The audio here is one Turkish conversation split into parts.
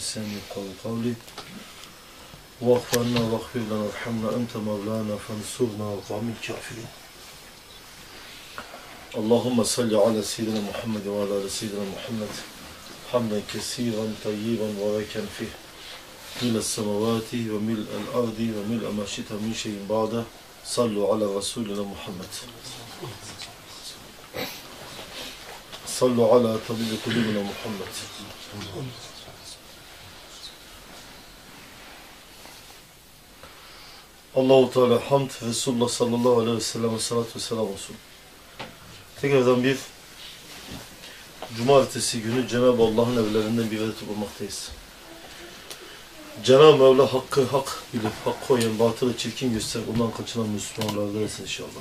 لساني قول قولي. واغفر لنا واغفر لنا وارحمنا أنت مولانا فانصرنا على الكافرين اللهم صل على سيدنا محمد وعلى آل سيدنا محمد. حمدا كثيرا طيبا مباركا فيه. ملء السماوات وملء الأرض وملء ما شئت من شيء بعده صلوا على رسولنا محمد. صلوا على طبيب قلوبنا محمد. Allahu Teala hamd Resulullah sallallahu aleyhi ve sellem salatu ve selam olsun. Tekrardan bir cumartesi günü Cenab-ı Allah'ın evlerinden bir evde bulmaktayız. Cenab-ı Mevla hakkı hak bilip hak koyan, batılı çirkin göster, ondan kaçınan Müslümanlardan etsin inşallah.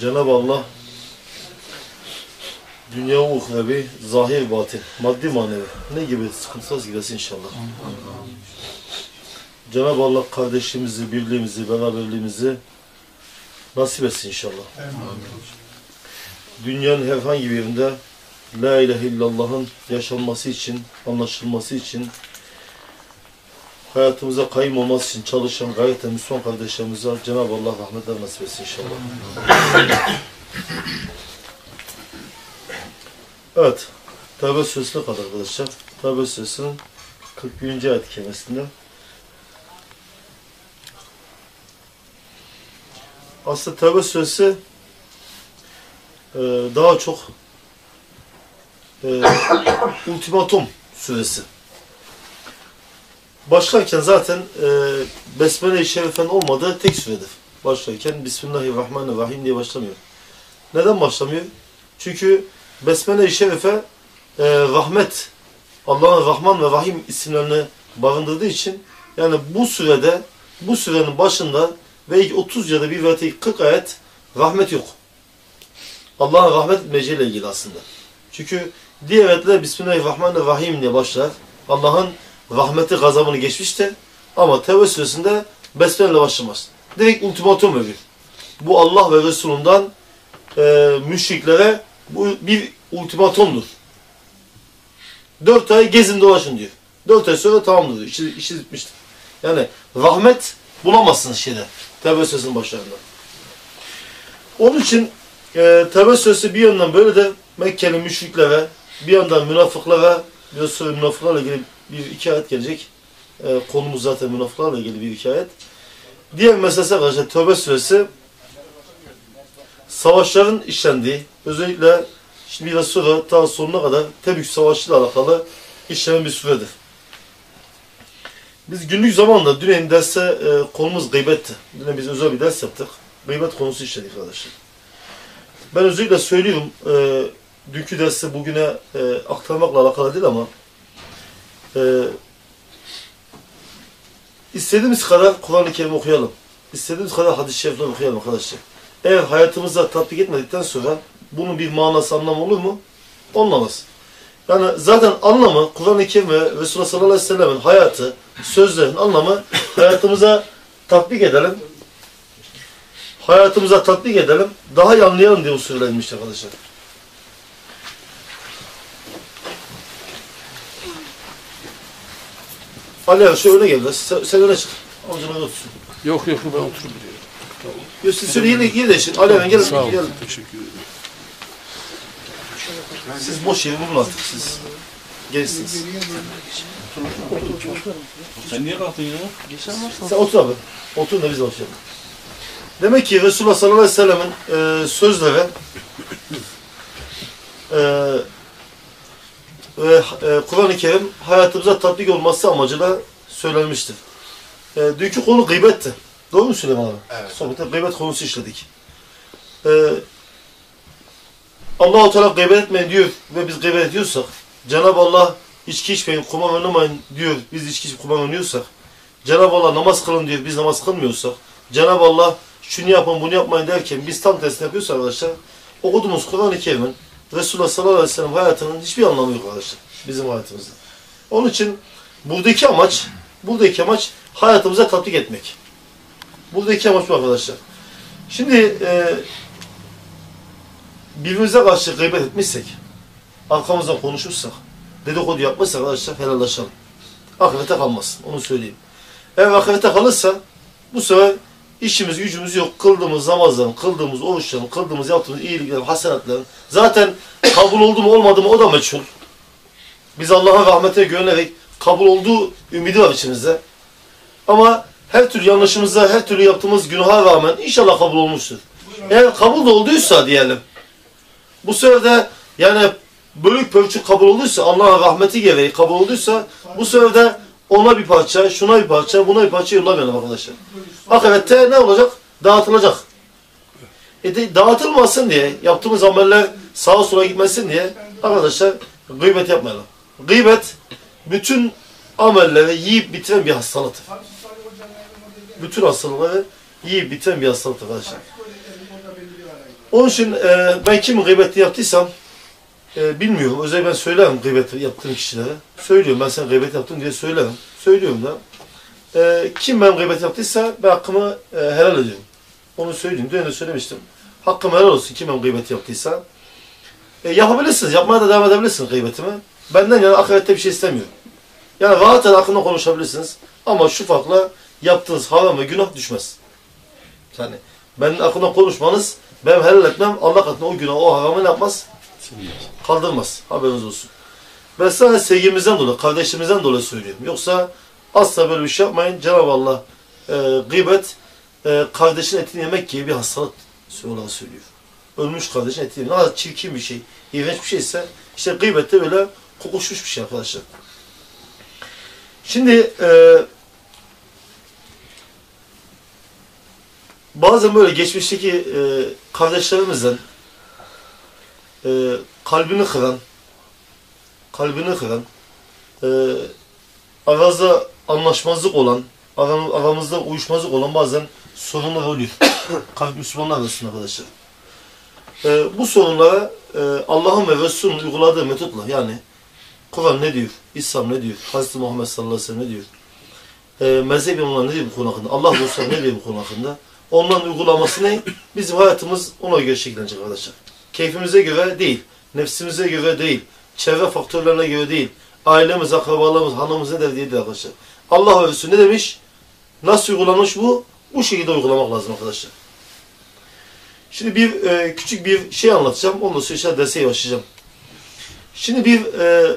Cenab-ı Allah dünya uhrevi, zahir batin, maddi manevi ne gibi sıkıntısız gidesin inşallah. Cenab-ı Allah kardeşliğimizi, birliğimizi, beraberliğimizi nasip etsin inşallah. Dünyanın herhangi bir yerinde La ilahe illallah'ın yaşanması için, anlaşılması için, hayatımıza kayım olması için çalışan gayet Müslüman kardeşlerimize Cenab-ı Allah rahmetler nasip etsin inşallah. Evet, Tevbe Suresi'ne kadar arkadaşlar. Tevbe Suresi'nin 41. ayet kelimesinde Aslında Tevbe Suresi daha çok e, ultimatum suresi. Başlarken zaten e, Besmele-i Şerife'nin olmadığı tek süredir. Başlarken Bismillahirrahmanirrahim diye başlamıyor. Neden başlamıyor? Çünkü Besmele-i Şerife e, rahmet, Allah'ın Rahman ve Rahim isimlerini barındırdığı için yani bu sürede, bu sürenin başında ve 30 ya da bir veya 40 ayet rahmet yok. Allah'ın rahmet etmeyeceğiyle ilgili aslında. Çünkü diğer ayetler Bismillahirrahmanirrahim diye başlar. Allah'ın rahmeti gazabını geçmiştir. Ama Tevbe suresinde Besmele başlamaz. Direkt ultimatum veriyor. Bu Allah ve Resulünden e, müşriklere bu bir ultimatomdur. Dört ay gezin dolaşın diyor. Dört ay sonra tamamdır diyor. İşi, işi bitmiştir. Yani rahmet bulamazsınız şeyde. Tevbe suresinin başlarında. Onun için e, Tevbe bir yandan böyle de Mekkeli müşriklere, bir yandan münafıklara, biraz sonra münafıklarla ilgili bir iki ayet gelecek. E, konumuz zaten münafıklarla ilgili bir iki ayet. Diğer meselesi arkadaşlar Tevbe suresi savaşların işlendiği, özellikle şimdi biraz sonra ta sonuna kadar Tebük Savaşı ile alakalı işlenen bir süredir. Biz günlük zamanda dün derste e, konumuz gıybetti. Dün biz özel bir ders yaptık. Gıybet konusu işledik arkadaşlar. Ben özellikle söylüyorum, e, dünkü dersi bugüne e, aktarmakla alakalı değil ama e, istediğimiz kadar Kur'an-ı Kerim okuyalım. İstediğimiz kadar hadis-i şerifler okuyalım arkadaşlar. Eğer hayatımızda tatbik etmedikten sonra bunun bir manası, anlamı olur mu? Olmaz. Yani zaten anlamı Kur'an-ı Kerim ve Resulullah sallallahu aleyhi ve sellem'in hayatı, sözlerin anlamı hayatımıza tatbik edelim. Hayatımıza tatbik edelim. Daha iyi anlayalım diye usullenmiş arkadaşlar. Ali abi şöyle gel. Sen, sen öne çık. Amcana otursun. Yok yok ben oturup Yok siz şöyle yine, yine değişin. Ali abi gelin. Sağ ol. gelin. Teşekkür ederim. Siz boş yeri bulun artık siz. Gençsiniz. Sen niye kalktın ya? Sen otur abi. Otur da biz başlayalım. Demek ki Resulullah sallallahu aleyhi ve sellem'in e, sözleri e, ve e, Kur'an-ı Kerim hayatımıza tatbik olması amacıyla söylenmiştir. E, dünkü konu gıybetti. Doğru mu Süleyman abi? Evet. Sohbette gıybet konusu işledik. E, Allah-u Teala gıybet etmeyin diyor ve biz gıybet ediyorsak, Cenab-ı Allah içki içmeyin, kumar oynamayın diyor, biz içki içip kumar oynuyorsak, Cenab-ı Allah namaz kılın diyor, biz namaz kılmıyorsak, Cenab-ı Allah şunu yapın, bunu yapmayın derken biz tam tersini yapıyorsak arkadaşlar, okuduğumuz Kur'an-ı Kerim'in Resulullah sallallahu aleyhi ve sellem hayatının hiçbir anlamı yok arkadaşlar, bizim hayatımızda. Onun için buradaki amaç, buradaki amaç hayatımıza tatbik etmek. Buradaki amaç bu arkadaşlar. Şimdi e, birbirimize karşı gıybet etmişsek, arkamızdan konuşursak, dedikodu yapmışsak arkadaşlar helallaşalım. Ahirete kalmaz. Onu söyleyeyim. Eğer ahirete kalırsa bu sefer işimiz gücümüz yok. Kıldığımız namazların, kıldığımız oruçların, kıldığımız yaptığımız iyiliklerin, hasenatların zaten kabul oldu mu olmadı mı o da meçhul. Biz Allah'a rahmete güvenerek kabul olduğu ümidi var içimizde. Ama her türlü yanlışımıza, her türlü yaptığımız günaha rağmen inşallah kabul olmuştur. Eğer kabul da olduysa diyelim. Bu sefer de yani bölük pörçük kabul olduysa, Allah'ın rahmeti gereği kabul olduysa bu sefer de ona bir parça, şuna bir parça, buna bir parça yollamayalım arkadaşlar. Ahirette ne olacak? Dağıtılacak. E de, dağıtılmasın diye, yaptığımız ameller sağa sola gitmesin diye arkadaşlar gıybet yapmayalım. Gıybet bütün amelleri yiyip bitiren bir hastalıktır. Bütün hastalıkları yiyip bitiren bir hastalıktır arkadaşlar. Onun için e, ben kimin gıybeti yaptıysam e, bilmiyorum. Özellikle ben söylerim gıybet yaptığım kişilere. Söylüyorum ben sen gıybet yaptın diye söylerim. Söylüyorum da. E, kim ben gıybet yaptıysa ben hakkımı e, helal ediyorum. Onu söyleyeyim. Dün de söylemiştim. Hakkım helal olsun kim ben gıybet yaptıysa. E, yapabilirsiniz. Yapmaya da devam edebilirsiniz gıybetimi. Benden yani ahirette bir şey istemiyorum. Yani rahat hakkında konuşabilirsiniz. Ama şu farkla yaptığınız haram ve günah düşmez. Yani benim hakkında konuşmanız, benim helal etmem Allah katında o günah, o haramı ne yapmaz? Kaldırmaz. Haberiniz olsun. Ben sadece sevgimizden dolayı, kardeşimizden dolayı söylüyorum. Yoksa asla böyle bir şey yapmayın. Cenab-ı Allah e, gıybet, e, kardeşin etini yemek gibi bir hastalık olarak söylüyor. Ölmüş kardeşin etini yemek. Ne kadar çirkin bir şey, iğrenç bir şeyse işte gıybet de böyle kokuşmuş bir şey arkadaşlar. Şimdi e, bazen böyle geçmişteki e, kardeşlerimizden e, kalbini kıran kalbini kıran e, aramızda anlaşmazlık olan aram, aramızda uyuşmazlık olan bazen sorunlar oluyor. Kalp Müslümanlar arasında arkadaşlar. E, bu sorunlara e, Allah'ın ve Resulünün uyguladığı metotla yani Kur'an ne diyor? İslam ne diyor? Hazreti Muhammed sallallahu aleyhi ve sellem ne diyor? E, mezhebi onlar ne diyor bu konu hakkında? Allah dostları ne diyor bu konu hakkında? Onların uygulaması ne? Bizim hayatımız ona göre şekillenecek arkadaşlar. Keyfimize göre değil, nefsimize göre değil, çevre faktörlerine göre değil, ailemiz, akrabalarımız, hanımız ne der değil arkadaşlar. Allah Resulü ne demiş? Nasıl uygulanmış bu? Bu şekilde uygulamak lazım arkadaşlar. Şimdi bir e, küçük bir şey anlatacağım. Ondan sonra işte derse başlayacağım. Şimdi bir e,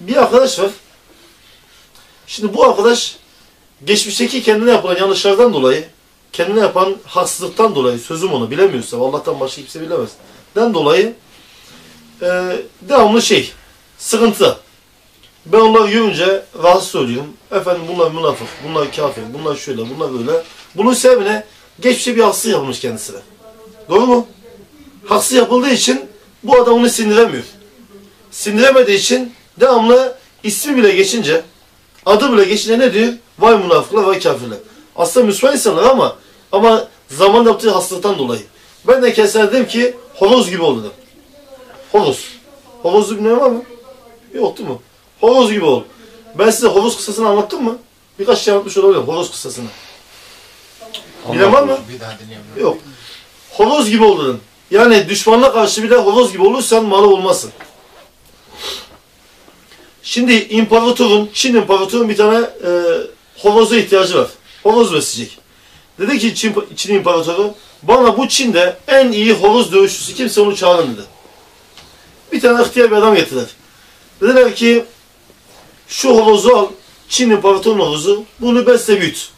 bir arkadaş var. Şimdi bu arkadaş geçmişteki kendine yapılan yanlışlardan dolayı, kendine yapan haksızlıktan dolayı, sözüm onu bilemiyorsa, Allah'tan başka kimse bilemez. Den dolayı e, devamlı şey, sıkıntı. Ben onları görünce rahatsız oluyorum. Efendim bunlar münafık, bunlar kafir, bunlar şöyle, bunlar böyle. Bunun sebebine geçmişte bir haksız yapılmış kendisine. Doğru mu? Haksız yapıldığı için bu adam onu sindiremiyor. Sindiremediği için devamlı ismi bile geçince, adı bile geçince ne diyor? Vay münafıklar, vay kafirler. Aslında Müslüman insanlar ama ama zaman yaptığı hastalıktan dolayı. Ben de kendisine dedim ki horoz gibi ol dedim. Horoz. Horozu bilmiyorum var mı? Yok değil mi? Horoz gibi ol. Ben size horoz kıssasını anlattım mı? Birkaç şey anlatmış olabilirim horoz kıssasını. Bilen var mı? Bir daha. Yok. Horoz gibi ol dedim. Yani düşmanla karşı bile horoz gibi olursan malı olmasın. Şimdi imparatorun, Çin imparatorun bir tane e, horoza ihtiyacı var. Horoz besleyecek. Dedi ki Çin, Çin imparatoru, bana bu Çin'de en iyi horoz dövüşçüsü kimse onu çağırın dedi. Bir tane ihtiyar bir adam getirdiler. Dediler ki, şu horozu al, Çin imparatorun horozu, bunu besle büyüt.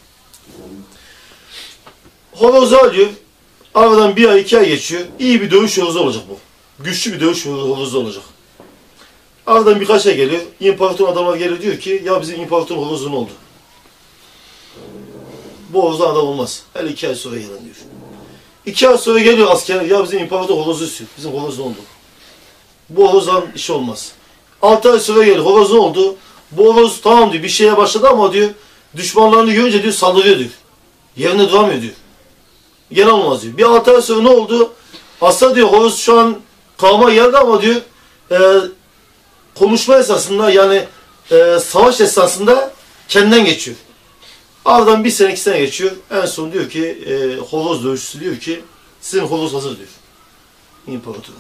Horozu alıyor, aradan bir ay iki ay geçiyor, iyi bir dövüş horozu olacak bu. Güçlü bir dövüş horozu olacak. Aradan birkaç ay geliyor. İmparator adamlar geliyor diyor ki ya bizim imparator horozun oldu. Bu horozdan adam olmaz. Her iki ay sonra gelen diyor. İki ay sonra geliyor asker ya bizim imparator horozu istiyor. Bizim horozun oldu. Bu horozdan iş olmaz. Altı ay sonra geliyor horozun oldu. Bu horoz tamam diyor bir şeye başladı ama diyor düşmanlarını görünce diyor saldırıyor diyor. Yerine duramıyor diyor. Gene olmaz diyor. Bir altı ay sonra ne oldu? Aslında diyor horoz şu an kavma geldi ama diyor e, konuşma esasında yani e, savaş esasında kendinden geçiyor. Aradan bir sene iki sene geçiyor. En son diyor ki e, horoz dövüşçüsü diyor ki sizin horoz hazır diyor. İmparatora.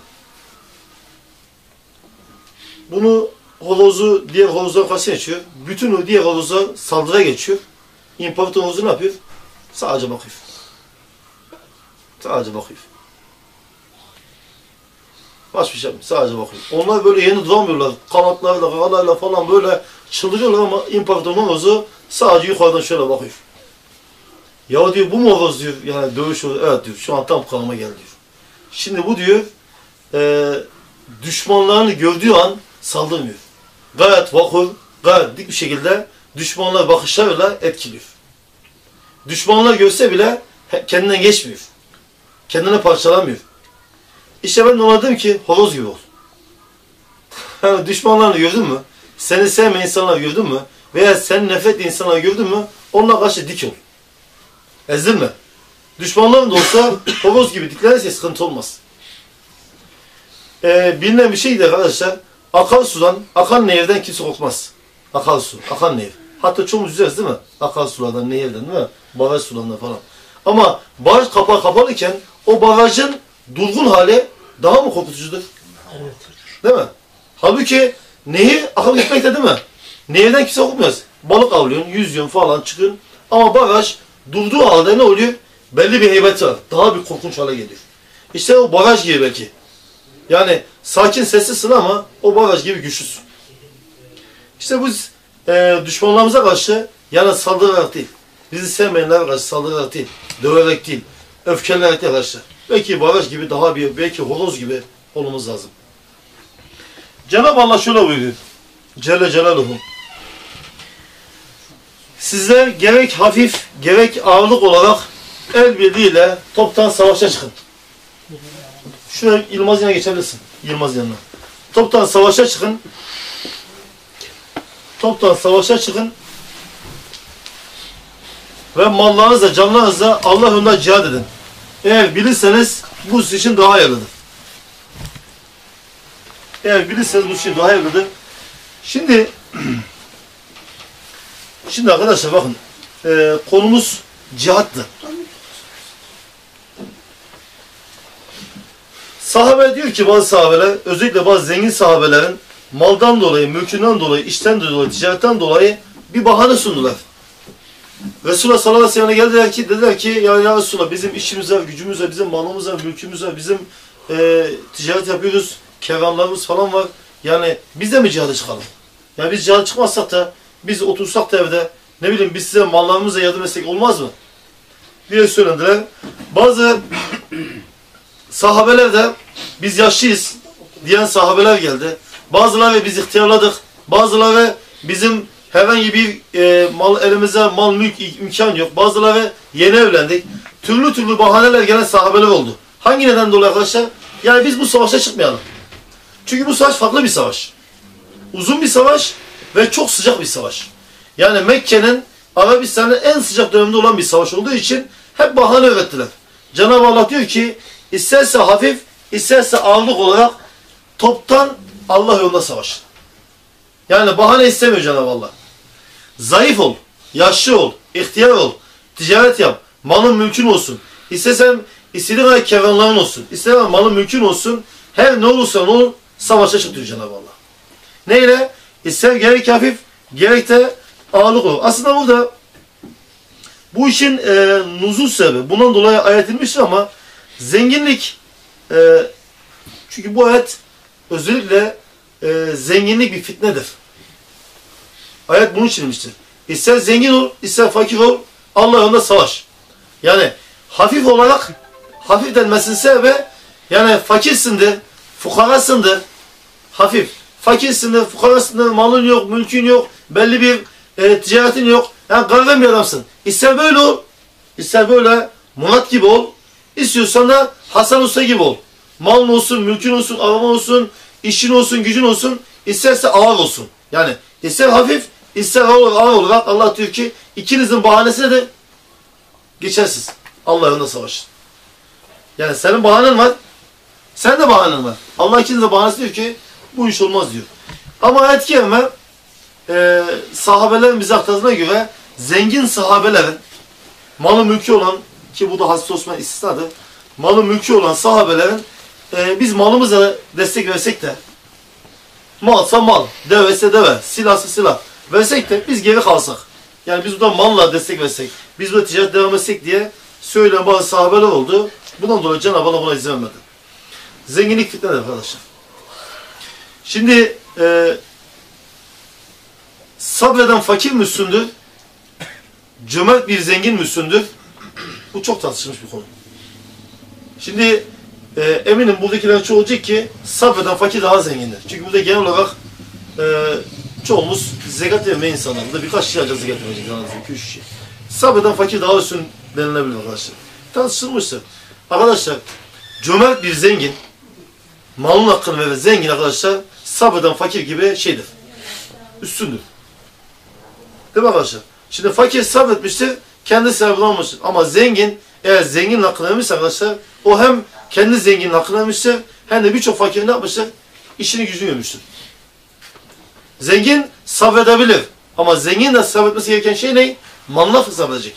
Bunu horozu diğer horozdan karşısına geçiyor. Bütün o diğer horoza saldırıya geçiyor. İmparator horozu ne yapıyor? Sadece bakıyor. Sadece bakıyor. Başka bir şey. Sadece bakıyor. Onlar böyle yeni duramıyorlar. Kanatlarla, kakalarla falan böyle çıldırıyorlar ama imparator horozu sadece yukarıdan şöyle bakıyor. Ya diyor bu mu horoz diyor. Yani dövüş horozu. Evet diyor. Şu an tam kıvama geldi diyor. Şimdi bu diyor e, düşmanlarını gördüğü an saldırmıyor. Gayet vakur, gayet dik bir şekilde düşmanlar bakışlarıyla etkiliyor. Düşmanlar görse bile kendinden geçmiyor. Kendini parçalamıyor. İşte ben ona dedim ki horoz gibi ol. Yani düşmanlarını gördün mü? Seni sevmeyen insanları gördün mü? Veya sen nefret ettiğin insanları gördün mü? Onunla karşı dik ol. Ezilme. Düşmanların da olsa horoz gibi diklenirse sıkıntı olmaz. Ee, bilinen bir şeydir arkadaşlar. Akan sudan, akan nehirden kimse korkmaz. Akan su, akan nehir. Hatta çoğumuz yüzeriz değil mi? Akan sulardan, nehirden değil mi? Baraj sularından falan. Ama baraj kapağı kapalıyken o barajın durgun hali daha mı korkutucudur? Evet. Değil mi? Halbuki nehir akıp gitmekte değil mi? Nehirden kimse korkmaz. Balık avlıyorsun, yüzüyorsun falan çıkın. Ama baraj durduğu halde ne oluyor? Belli bir heybeti var. Daha bir korkunç hale geliyor. İşte o baraj gibi belki. Yani sakin sessizsin ama o baraj gibi güçlüsün. İşte biz e, düşmanlarımıza karşı yani saldırarak değil, bizi sevmeyenlere karşı saldırarak değil, döverek değil, değil arkadaşlar. Belki baraj gibi daha bir, belki horoz gibi olmamız lazım. Cenab-ı Allah şöyle buyuruyor. Celle Celaluhu. Sizler gerek hafif, gerek ağırlık olarak el birliğiyle toptan savaşa çıkın. Şuraya Yılmaz yanına geçebilirsin. Yılmaz yanına. Toptan savaşa çıkın. Toptan savaşa çıkın. Ve mallarınızla, canlarınızla Allah yolunda cihad edin. Eğer bilirseniz bu sizin için daha hayırlıdır. Eğer bilirseniz bu için daha hayırlıdır. Şimdi Şimdi arkadaşlar bakın e, konumuz cihattı. Sahabe diyor ki bazı sahabeler, özellikle bazı zengin sahabelerin maldan dolayı, mülkünden dolayı, işten dolayı, ticaretten dolayı bir bahane sundular. Resulullah sallallahu aleyhi ve sellem'e geldiler ki, dediler ki ya, ya Resulullah bizim işimiz var, gücümüz var, bizim malımız var, mülkümüz var, bizim e, ticaret yapıyoruz, kervanlarımız falan var. Yani biz de mi cihada çıkalım? Yani biz cihada çıkmazsak da, biz otursak da evde, ne bileyim biz size mallarımızla yardım etsek olmaz mı? diye söylediler. Bazı sahabeler de biz yaşlıyız diyen sahabeler geldi. Bazıları biz ihtiyarladık. Bazıları bizim herhangi bir e, mal elimize mal mülk im- imkan yok. Bazıları yeni evlendik. Türlü türlü bahaneler gelen sahabeler oldu. Hangi neden dolayı arkadaşlar? Yani biz bu savaşa çıkmayalım. Çünkü bu savaş farklı bir savaş. Uzun bir savaş ve çok sıcak bir savaş. Yani Mekke'nin Arabistan'ın en sıcak döneminde olan bir savaş olduğu için hep bahane ürettiler. Cenab-ı Allah diyor ki isterse hafif, isterse ağırlık olarak toptan Allah yolunda savaş. Yani bahane istemiyor Cenab-ı Allah. Zayıf ol, yaşlı ol, ihtiyar ol, ticaret yap, malın mülkün olsun. İstesen istediğin kadar kervanların olsun, kadar malın mülkün olsun. Her ne olursa ol, savaşa çık diyor Cenab-ı Allah. Neyle? İster gerek hafif, gerek de ağırlık olur. Aslında burada bu işin e, nuzul sebebi, bundan dolayı ayet inmiştir ama zenginlik, e, çünkü bu ayet özellikle e, zenginlik bir fitnedir. Ayet bunun için inmiştir. İster zengin ol, ister fakir ol, Allah yolunda savaş. Yani hafif olarak, hafif denmesinin sebebi, yani fakirsindir, fukarasındır, hafif. Fakirsindir, fukarasındır, malın yok, mülkün yok, belli bir e, ticaretin yok. Yani gariban bir adamsın. İster böyle ol, ister böyle Murat gibi ol, istiyorsan da Hasan Usta gibi ol. Malın olsun, mülkün olsun, araban olsun, işin olsun, gücün olsun, isterse ağır olsun. Yani ister hafif, ister ağır, ağır olarak Allah diyor ki ikinizin bahanesi nedir? Geçersiz. Allah yolunda savaşın. Yani senin bahanen var, sen de bahanen var. Allah ikinizin bahanesi diyor ki bu iş olmaz diyor. Ama ayet-i kerime e, sahabelerin bize aktardığına göre zengin sahabelerin malı mülkü olan ki bu da Hazreti Osman istisnadır. Malı mülkü olan sahabelerin e, biz malımıza destek versek de Malsa mal, devese deve, silahsa silah. Versek de biz geri kalsak. Yani biz buradan malla destek versek, biz burada ticaret devam etsek diye söyleyen bazı sahabeler oldu. Bundan dolayı Cenab-ı Allah buna izin vermedi. Zenginlik fitnedir arkadaşlar. Şimdi e, sabreden fakir müslündür, cömert bir zengin müslündür. Bu çok tartışılmış bir konu. Şimdi e, eminim buradakilerin çoğu olacak ki sabreden fakir daha zengindir. Çünkü burada genel olarak e, çoğumuz zekat vermeyen insanlar. Burada birkaç kişi ancak zekat verecek. Üç kişi. Sabreden fakir daha üstün denilebilir arkadaşlar. Tartışılmıştır. Arkadaşlar cömert bir zengin malın hakkını veren zengin arkadaşlar sabreden fakir gibi şeydir. Üstündür. Değil mi arkadaşlar? Şimdi fakir sabretmiştir, kendi sahibi. Ama zengin, eğer zengin hakkını arkadaşlar, o hem kendi zenginin hakkını hem de birçok fakir ne yapmıştır? İşini gücünü görmüştür. Zengin sabredebilir. Ama zengin de sabretmesi gereken şey ne? Malına sabredecek.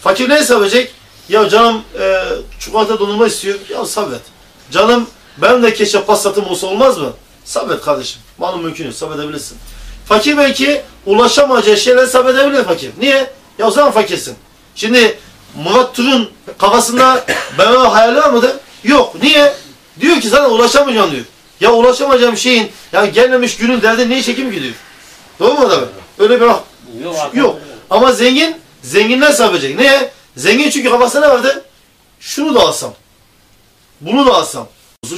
Fakir ne sabredecek? Ya canım e, çikolata dondurma istiyor. Ya sabret. Canım ben de keşke pasatım olsa olmaz mı? Sabret kardeşim. Malum mümkün yok. Sabredebilirsin. Fakir belki ulaşamayacağı şeyleri sabredebilir fakir. Niye? Ya o zaman fakirsin. Şimdi Murat Tur'un kafasında öyle hayali var mıdır? Yok. Niye? Diyor ki sana ulaşamayacağım diyor. Ya ulaşamayacağım şeyin, yani gelmemiş günün derdi niye çekim ki diyor. Doğru mu adamı? Öyle bir Yok. Yok. Ama zengin, zenginler sabredecek. Niye? Zengin çünkü kafasında ne vardı? Şunu da alsam. Bunu da alsam.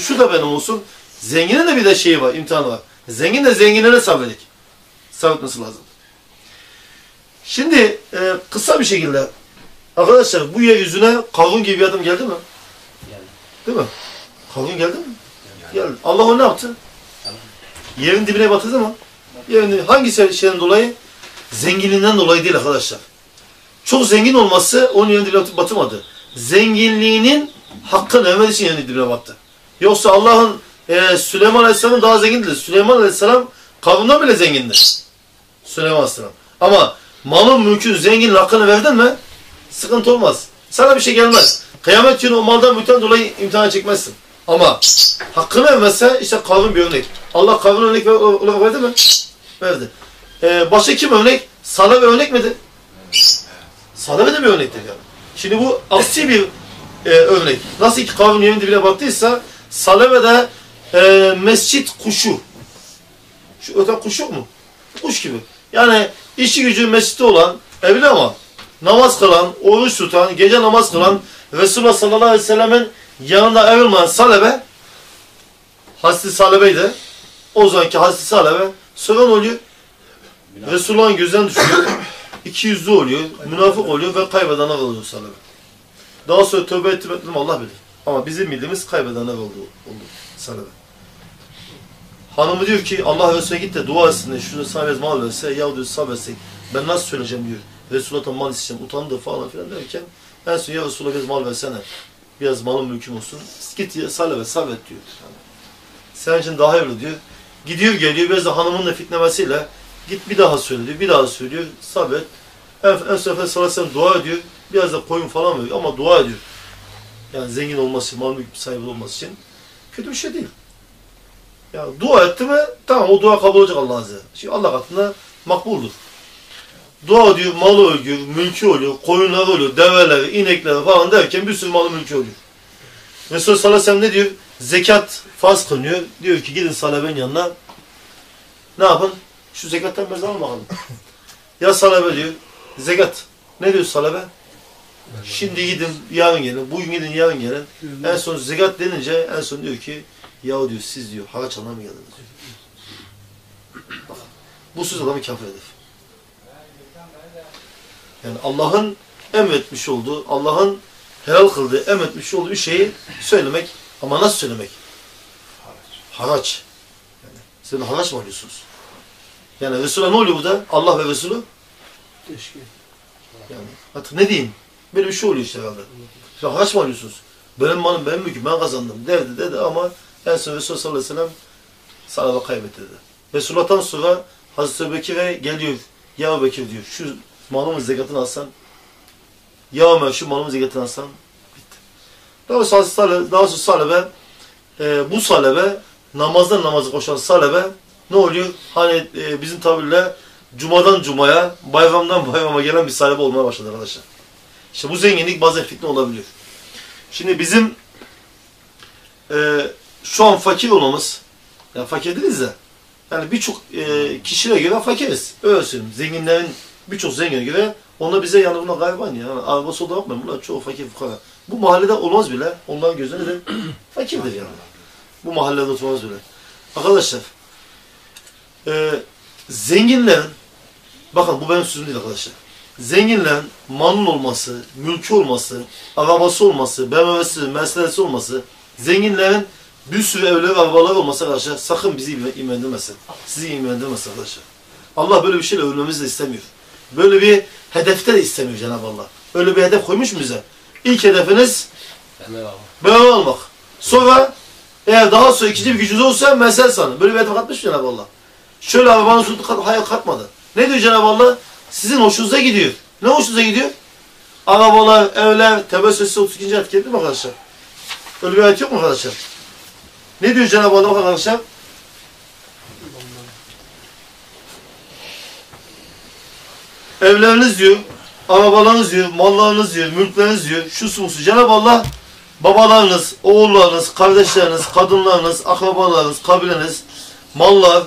Şu da benim olsun. Zenginin de bir de şeyi var, imtihanı var. Zengin de zenginlere sabredecek. Sabretmesi lazım. Şimdi e, kısa bir şekilde arkadaşlar bu yeryüzüne kavun gibi bir adam geldi mi? Geldi. Değil mi? Kavun geldi mi? Geldi. Allah onu ne yaptı? Yerin dibine batırdı mı? Dibine. Hangi se- şeyden dolayı? Zenginliğinden dolayı değil arkadaşlar. Çok zengin olması onun yerin dibine batırmadı. Zenginliğinin hakkını vermediği için yerin dibine battı. Yoksa Allah'ın e, Süleyman Aleyhisselam daha zengindir. Süleyman Aleyhisselam kavundan bile zengindir. Süleyman Aleyhisselam. Ama malın mülkün zenginin hakkını verdin mi sıkıntı olmaz. Sana bir şey gelmez. Kıyamet günü o maldan mülkten dolayı imtihan çekmezsin. Ama hakkını vermezse işte kavun bir örnek. Allah kavun örnek olarak verdi mi? Verdi. Ee, başka kim örnek? Salih bir örnek midir? Salih de bir örnektir yani. Şimdi bu aksi bir e, örnek. Nasıl ki kavun yerin dibine battıysa Salebe de e, mescit kuşu. Şu öten kuş mu? Kuş gibi. Yani işi gücü mescitte olan, evli ama namaz kılan, oruç tutan, gece namaz kılan, Resulullah sallallahu aleyhi ve sellemin yanında ayrılmayan Salebe, Hazreti Salebe'ydi. O zamanki Hazreti Salebe, sonra ne oluyor? Resulullah'ın gözden düşüyor. İki yüzlü oluyor, münafık oluyor ve kaybedene kalıyor Salebe. Daha sonra tövbe ettim ettim Allah bilir. Ama bizim bildiğimiz kaybedene kaldı oldu Salebe. Hanımı diyor ki Allah Resulüne git de dua etsin de şunu sana biraz mal verse ya diyor sabresek ben nasıl söyleyeceğim diyor. Resulullah'tan mal isteyeceğim utandı falan filan derken en son ya Resulullah biraz mal versene. Biraz malım mülküm olsun. Git salve sabret diyor. Yani, senin için daha hayırlı diyor. Gidiyor geliyor biraz da hanımın da fitnemesiyle git bir daha söyle diyor. Bir daha söylüyor. Sabret. En, son Efendimiz sallallahu dua ediyor. Biraz da koyun falan veriyor ama dua ediyor. Yani zengin olması mal mülk sahibi olması için kötü bir şey değil. Ya dua etti mi tamam o dua kabul olacak Allah Azze. Çünkü Allah katında makbuldur. Dua diyor, malı oluyor, mülkü oluyor, koyunları oluyor, develeri, inekleri falan derken bir sürü malı mülkü oluyor. Resulullah sallallahu aleyhi ve sellem ne diyor? Zekat farz kılınıyor. Diyor ki gidin salabenin yanına. Ne yapın? Şu zekattan biraz alın bakalım. ya salabe diyor. Zekat. Ne diyor salabe? Şimdi gidin, yarın gelin. Bugün gidin, yarın gelin. En son zekat denince en son diyor ki ya diyor siz diyor haraç geldiniz diyor. Bak, bu söz adamı kafir eder. Yani Allah'ın emretmiş olduğu, Allah'ın helal kıldığı, emretmiş olduğu bir şeyi söylemek ama nasıl söylemek? Haraç. Yani siz haraç mı alıyorsunuz? Yani Resul'a ne oluyor burada? Allah ve Resulü Teşkil. yani artık ne diyeyim? Böyle bir şey oluyor işte herhalde. Ya haraç mı alıyorsunuz? Benim malım benim mülküm ben kazandım derdi dedi ama en son Resulullah sallallahu aleyhi ve sellem sahabe kaybetti dedi. Resulullah'tan sonra Hazreti Bekir'e geliyor. Ya Bekir diyor şu malımın zekatını alsan ya Ömer şu malımın zekatını alsan bitti. Daha sonra Salebe, daha e, bu Salebe namazdan namaza koşan salebe ne oluyor? Hani e, bizim tabirle cumadan cumaya, bayramdan bayrama gelen bir salebe olmaya başladı arkadaşlar. İşte bu zenginlik bazen fitne olabiliyor. Şimdi bizim e, şu an fakir olmamız, yani fakir değiliz de, yani birçok e, kişilere göre fakiriz. Öyle söyleyeyim. Zenginlerin, birçok zengine göre onlar bize yani bunlar gariban ya. Yani arabası olan bakmayın. Bunlar çoğu fakir fukara. Bu mahallede olmaz bile. Onların gözünde de fakirdir yani. Bu mahallede oturmaz bile. Arkadaşlar, e, zenginlerin, bakın bu benim sözüm değil arkadaşlar. Zenginlerin malın olması, mülkü olması, arabası olması, BMW'si, Mercedes'i olması, zenginlerin bir sürü evleri, arabaları olması arkadaşlar sakın bizi imendirmesin. Sizi imendirmesin arkadaşlar. Allah böyle bir şeyle ölmemizi de istemiyor. Böyle bir hedefte de istemiyor Cenab-ı Allah. Öyle bir hedef koymuş mu bize? İlk hedefiniz beraber olmak. Sonra eğer daha sonra ikinci bir gücünüz olsa mesel sanın. Böyle bir hedef katmış mı Cenab-ı Allah. Şöyle arabanın sütü kat, hayal katmadı. Ne diyor Cenab-ı Allah? Sizin hoşunuza gidiyor. Ne hoşunuza gidiyor? Arabalar, evler, Tebessüsü 32. ayet geldi mi arkadaşlar? Öyle bir ayet yok mu arkadaşlar? Ne diyor Cenab-ı Allah arkadaşlar? Evleriniz diyor, arabalarınız diyor, mallarınız diyor, mülkleriniz diyor, şu su. Cenab-ı Allah babalarınız, oğullarınız, kardeşleriniz, kadınlarınız, akrabalarınız, kabileniz, mallar,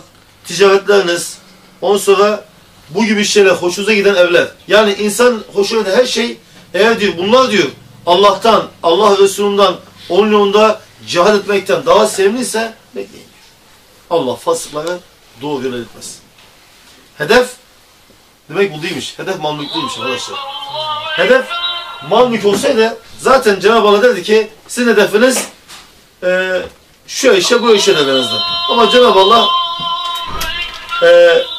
ticaretleriniz, ondan sonra bu gibi şeyler hoşunuza giden evler. Yani insan hoşuna her şey eğer diyor bunlar diyor Allah'tan, Allah Resulü'nden, onun yolunda cihad etmekten daha sevimliyse bekleyin. Allah fasıkları doğru yola etmez. Hedef demek bu değilmiş. Hedef mal mülk değilmiş arkadaşlar. Hedef mal mülk olsaydı zaten Cenab-ı Allah derdi ki sizin hedefiniz e, şu işe bu işe nedenizden. Ama Cenab-ı Allah e,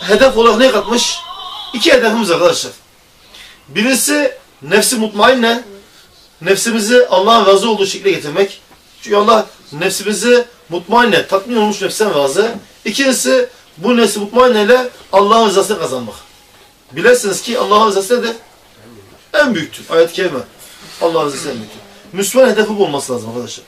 hedef olarak ne katmış? İki hedefimiz arkadaşlar. Birisi nefsi mutmainne, nefsimizi Allah'ın razı olduğu şekilde getirmek. Çünkü Allah nefsimizi mutmainne, tatmin olmuş nefsen razı. İkincisi bu nefsi mutmainne ile Allah'ın rızasını kazanmak. Bilesiniz ki Allah'ın rızası nedir? En büyüktür. Ayet-i Kerime. Allah'ın rızası en büyüktür. Müslüman hedefi bu olması lazım arkadaşlar.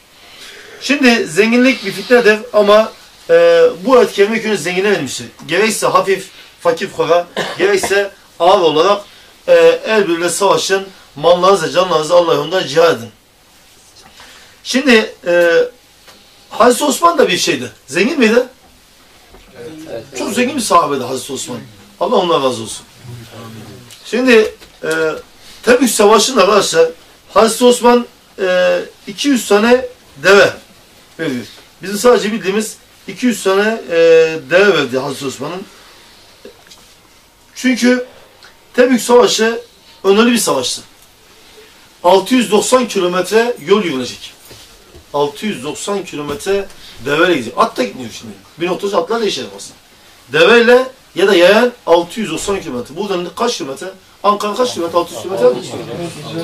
Şimdi zenginlik bir fitnedir ama e, bu ayet-i kerime önce zengine verilmiştir. Gerekse hafif, fakir fukara, gerekse ağır olarak e, el birliğiyle savaşın, mallarınızla, canlarınızla Allah yolunda cihad edin. Şimdi e, Hazreti Osman da bir şeydi. Zengin miydi? Evet. Çok zengin bir sahabeydi Hazreti Osman. Allah ondan razı olsun. Şimdi e, Tebük Savaşı'nda arkadaşlar Hazreti Osman e, 200 tane deve veriyor. Bizim sadece bildiğimiz 200 tane e, deve verdi Hazreti Osman'ın. Çünkü Tebük Savaşı önemli bir savaştı. 690 kilometre yol yürünecek. 690 kilometre deveyle gidiyor. At da gitmiyor şimdi. Bir noktası atlar da işe yaramaz. Deveyle ya da yayan 690 kilometre. Buradan kaç kilometre? Ankara kaç kilometre? 600 kilometre mi?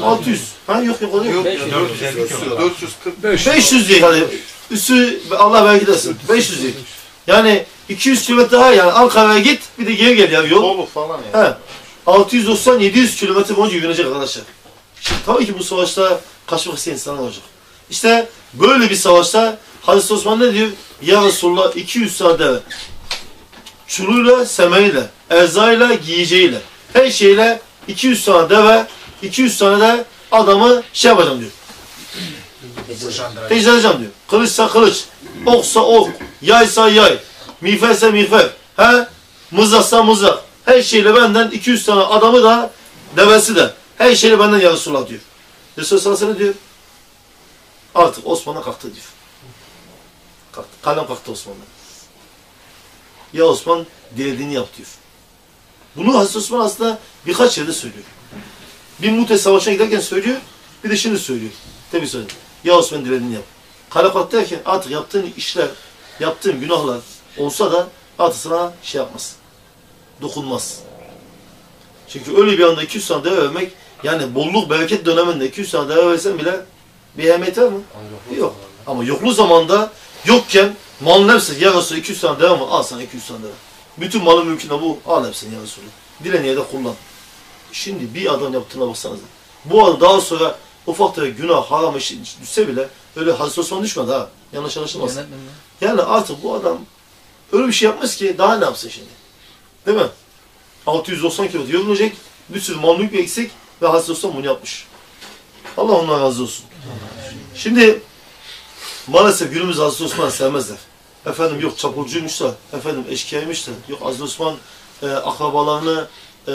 600. Ha yok yok o da yok. 445. 500 diye hadi. Üstü Allah belki desin. 500 diye. Yani 200 kilometre daha yani Ankara'ya git bir de geri gel ya yol. Bolu falan ya. He. 690-700 kilometre boyunca yürünecek arkadaşlar. Şimdi tabii ki bu savaşta kaçmak isteyen insanlar olacak. İşte böyle bir savaşta Hazreti Osman ne diyor? Ya Resulullah 200 tane deve. Çuluyla, semeriyle, erzağıyla, giyeceğiyle, her şeyle 200 tane deve, 200 tane de adamı şey yapacağım diyor. Edeceğim diyor. Kılıçsa kılıç, oksa ok, yaysa yay, miğferse miğfer, he? mızraksa mızrak. Her şeyle benden 200 tane adamı da, devesi de, her şeyle benden ya Resulullah diyor. Resulullah sellem diyor. Artık Osman'a kalktı diyor. Kalktı. Kalem kalktı Osman'dan. Ya Osman dilediğini yap diyor. Bunu Hazreti Osman aslında birkaç yerde söylüyor. Bir Mute Savaşı'na giderken söylüyor, bir de şimdi söylüyor. Tabii söylüyor. Ya Osman dilediğini yap. Kale kalktı derken artık yaptığın işler, yaptığın günahlar olsa da artık sana şey yapmaz. Dokunmaz. Çünkü öyle bir anda 200 tane deve vermek, yani bolluk bereket döneminde 200 tane deve bile bir ehemmiyeti var mı? Yok. Ama yokluğu zamanda yokken malın hepsi ya Resulü 200 tane deve mi? Al sana 200 tane deve. Bütün malın mülküne bu. Al hepsini ya Resulü. Dilen yerde kullan. Şimdi bir adam yaptığına baksanıza. Bu adam daha sonra ufak tefek günah, haram işi düşse bile Öyle Hazreti Osman düşmedi ha. Yanlış anlaşılmasın. Yani artık bu adam öyle bir şey yapmaz ki daha ne yapsın şimdi? Değil mi? 690 kilo yorulacak, bir sürü mal mülk eksik ve Hazreti Osman bunu yapmış. Allah ondan razı olsun. Şimdi maalesef günümüz Hazreti Osman sevmezler. Efendim yok çapulcuymuş da, efendim eşkıyaymış da, yok Hazreti Osman e, akrabalarını e,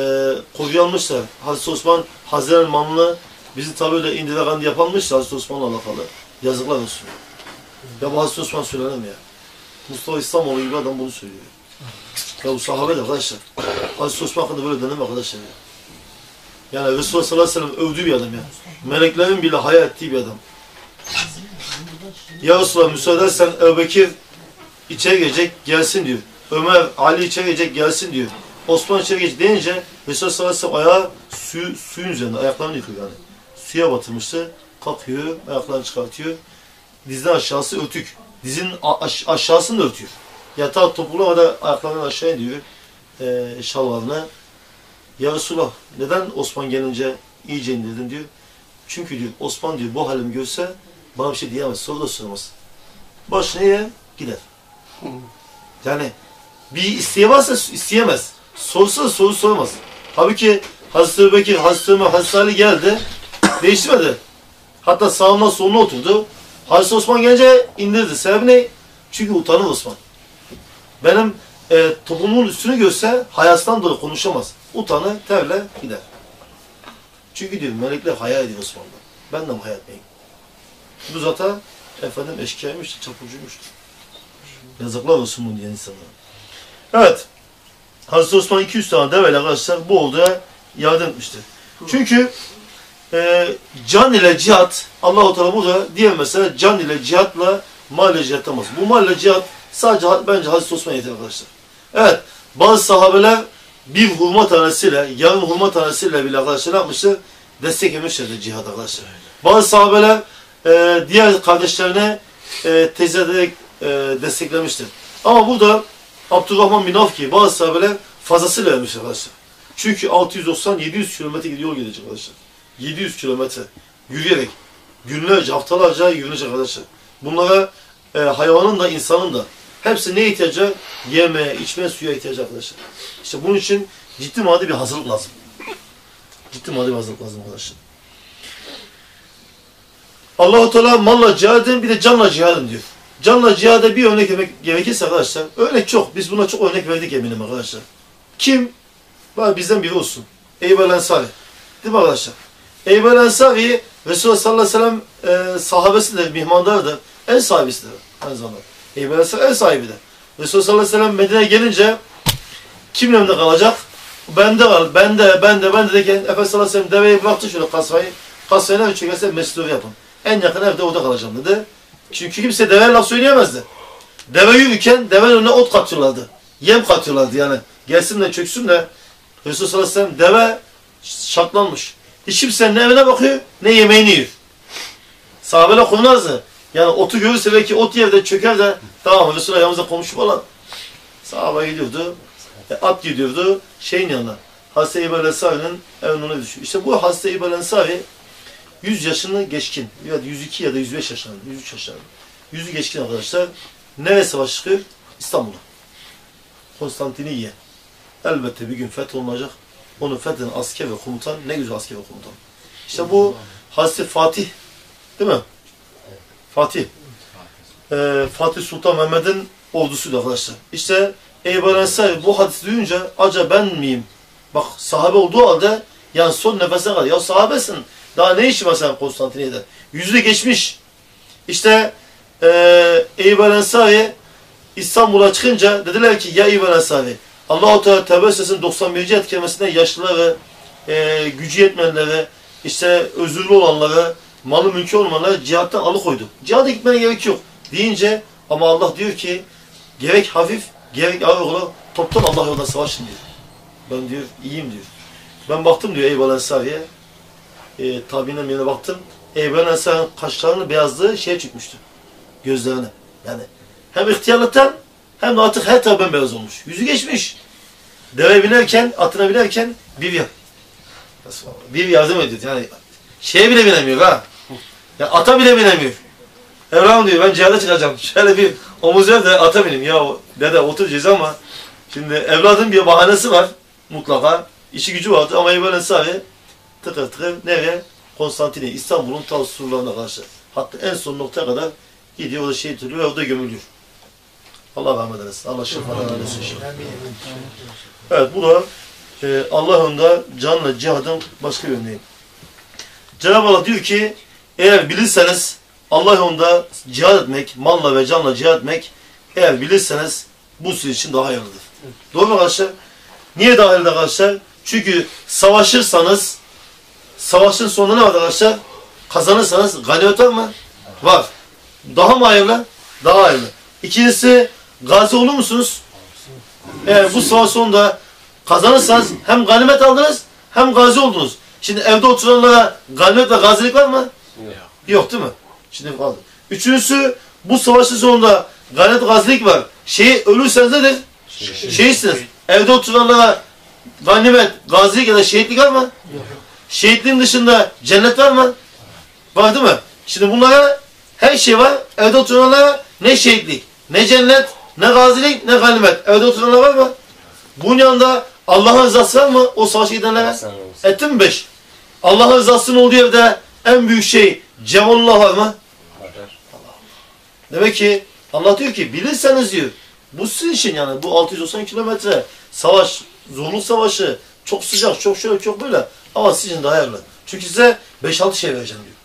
koruyanmış da, Hazreti Osman Hazreti Elmanlı bizi tabi öyle indiregandı yapanmış da Hazreti Osman'la alakalı. Yazıklar olsun. Ya bu Hazreti Osman söylenir mi ya? Mustafa İslamoğlu gibi adam bunu söylüyor. Ya bu sahabe de arkadaşlar. Hazreti Osman hakkında böyle denir mi arkadaşlar ya? Yani Resulullah sallallahu aleyhi ve sellem övdüğü bir adam ya. Meleklerin bile hayal ettiği bir adam. Ya Resulallah müsaade edersen Ebu içeri gelecek gelsin diyor. Ömer, Ali içeri gelecek gelsin diyor. Osman içeri gelecek deyince Resulullah sallallahu aleyhi ve sellem ayağı suyu, suyun üzerinde ayaklarını yıkıyor yani. Suya batırmıştı. Kalkıyor, ayaklarını çıkartıyor. Dizden aşağısı örtük. Dizin aş aşağısını da örtüyor. Yatağı topuğuna kadar ayaklarını aşağı ediyor. E, şalvarını. Ya Resulallah neden Osman gelince iyice indirdin diyor. Çünkü diyor Osman diyor bu halimi görse bana bir şey diyemez. Soru da sormaz. Başına yer gider. Yani bir isteği varsa isteyemez. Sorsa soru sormaz. Halbuki Hazreti Bekir, Hazreti Ömer, Hazreti Ali geldi. Değiştirmedi. Hatta sağına soluna oturdu. Hazreti Osman gelince indirdi. Sebebi ne? Çünkü utanır Osman. Benim e, toplumun üstünü görse hayasından dolayı konuşamaz. Utanır, terle gider. Çünkü diyor melekler hayal ediyor Osman'dan. Ben de mi etmeyeyim? Bu zata efendim eşkıyaymış, çapulcuymuştur. Yazıklar olsun bunu diyen insanlara. Evet. Hazreti Osman 200 tane deveyle arkadaşlar bu olduya yardım etmiştir. Çünkü e, can ile cihat Allah-u Teala burada diye mesela can ile cihatla mal ile cihat. Bu mal ile cihat sadece bence Hazreti Osman yeter arkadaşlar. Evet. Bazı sahabeler bir hurma tanesiyle, yarım hurma tanesiyle bile arkadaşlar ne yapmıştır? Destek vermişlerdir cihat arkadaşlar. Bazı sahabeler e, diğer kardeşlerine e, teyze ederek e, desteklemiştir. Ama burada Abdurrahman bin Avf gibi bazı sahabeler fazlasıyla vermiş arkadaşlar. Çünkü 690-700 kilometre gidiyor gidecek arkadaşlar. 700 kilometre yürüyerek günlerce, haftalarca yürünecek arkadaşlar. Bunlara e, hayvanın da insanın da hepsi ne ihtiyacı? Yeme, içme, suya ihtiyacı arkadaşlar. İşte bunun için ciddi maddi bir hazırlık lazım. Ciddi maddi bir hazırlık lazım arkadaşlar. Allahu Teala malla cihadın bir de canla cihadın diyor. Canla cihada bir örnek vermek gerekirse arkadaşlar, örnek çok. Biz buna çok örnek verdik eminim arkadaşlar. Kim? Var bizden biri olsun. Eyüp el Ensari. Değil mi arkadaşlar? Eyüp el Ensari, Resulullah sallallahu aleyhi ve sellem e, sahabesidir, mihmandardır. El sahibisidir aynı zamanda. Eyüp el Ensari el sahibidir. Resulullah sallallahu aleyhi ve sellem Medine'ye gelince kimin evinde kalacak? Bende kal, bende, bende, bende derken Efendimiz sallallahu aleyhi ve sellem deveyi bıraktı şöyle kasvayı. Kasvayı ne çekerse mesleği yapın. En yakın evde orada kalacağım dedi. Çünkü kimse deve laf söyleyemezdi. Deve yürürken devenin önüne ot katıyorlardı. Yem katıyorlardı yani. Gelsin de çöksün de Resulullah sallallahu aleyhi ve sellem deve şartlanmış. Hiç kimse ne evine bakıyor ne yemeğini yiyor. Sahabeler konmazdı. Yani otu görürse belki ot yerde çöker de tamam Resulullah yanımızda komşu falan. Sahabe gidiyordu. E, at gidiyordu şeyin yanına. Hazreti İbrahim Ensari'nin evine düşüyor. İşte bu Hazreti İbrahim Ensari 100 yaşını geçkin. Ya 102 ya da 105 yaşlarında. 103 yaşlarında. 100'ü geçkin arkadaşlar. Nereye savaş çıkıyor? İstanbul'a. Konstantiniyye. Elbette bir gün fetholunacak. Onun fetheden asker ve komutan ne güzel asker ve komutan. İşte bu Hazreti Fatih değil mi? Fatih. Ee, Fatih Sultan Mehmet'in ordusuydu arkadaşlar. İşte Eyüp Ensari bu hadisi duyunca acaba ben miyim? Bak sahabe olduğu halde yani son nefese kadar. Ya sahabesin. Daha ne işi var sen Konstantiniyye'de? Yüzü geçmiş. İşte e, Eyüp Ensari İstanbul'a çıkınca dediler ki ya Eyüp Ensari Allah-u Teala Tevbe Sesi'nin 91. ayet kelimesinde yaşlıları, e, gücü yetmeyenleri, işte özürlü olanları, malı mülkü olmaları cihattan alıkoydu. Cihada gitmene gerek yok deyince ama Allah diyor ki gerek hafif gerek ağır olan toptan Allah yolunda savaşın diyor. Ben diyor iyiyim diyor. Ben baktım diyor Eyüp Ensari'ye e, tabiinin yerine baktım. Eyüp Ensari'nin kaşlarını beyazlığı şeye çıkmıştı. Gözlerine. Yani hem ihtiyarlıktan hem de artık her tarafı bembeyaz olmuş. Yüzü geçmiş. Deve binerken, atına binerken bir yap. Bir yardım ediyor. Yani şeye bile binemiyor ha. Ya ata bile binemiyor. Evlam diyor ben cihada çıkacağım. Şöyle bir omuz ver de ata bineyim. Ya dede oturacağız ama şimdi evladın bir bahanesi var mutlaka. İşi gücü vardı ama İbrahim Sahi tıkır tıkır nereye? Konstantine, İstanbul'un ta surlarına karşı. Hatta en son noktaya kadar gidiyor, orada şehit oluyor ve orada gömülüyor. Allah rahmet eylesin. Allah şefaat eylesin. Evet bu da e, Allah'ın da canla cihadın başka bir örneği. Cenab-ı Allah diyor ki eğer bilirseniz Allah yolunda cihad etmek, malla ve canla cihad etmek eğer bilirseniz bu sizin için daha hayırlıdır. Doğru mu arkadaşlar? Niye daha hayırlı arkadaşlar? Çünkü savaşırsanız savaşın sonunda ne var arkadaşlar? Kazanırsanız ganimet var mı? Var. Daha mı hayırlı? Daha hayırlı. İkincisi gazi olur musunuz? Eğer bu savaş sonunda kazanırsanız hem ganimet aldınız hem gazi oldunuz. Şimdi evde oturanlara ganimet ve gazilik var mı? Yok. Yok değil mi? Şimdi kaldı. Üçüncüsü bu savaşın sonunda ganimet gazilik var. Şey ölürseniz nedir? Şehitsiniz. Evde oturanlara ganimet, gazilik ya da şehitlik var mı? Şehitliğin dışında cennet var mı? Var değil mi? Şimdi bunlara her şey var. Evde oturanlara ne şehitlik, ne cennet, ne gazilik, ne ganimet. Evde oturanlar var mı? Bunun yanında Allah'ın rızası var mı o savaşa gidenlere? Ettin mi beş? Allah'ın rızasının olduğu evde en büyük şey cemalullah var mı? Demek ki Allah diyor ki bilirseniz diyor. Bu sizin için yani bu 690 kilometre savaş, zorlu savaşı çok sıcak, çok şöyle, çok böyle. Ama sizin daha hayırlı. Çünkü size 5-6 şey vereceğim diyor.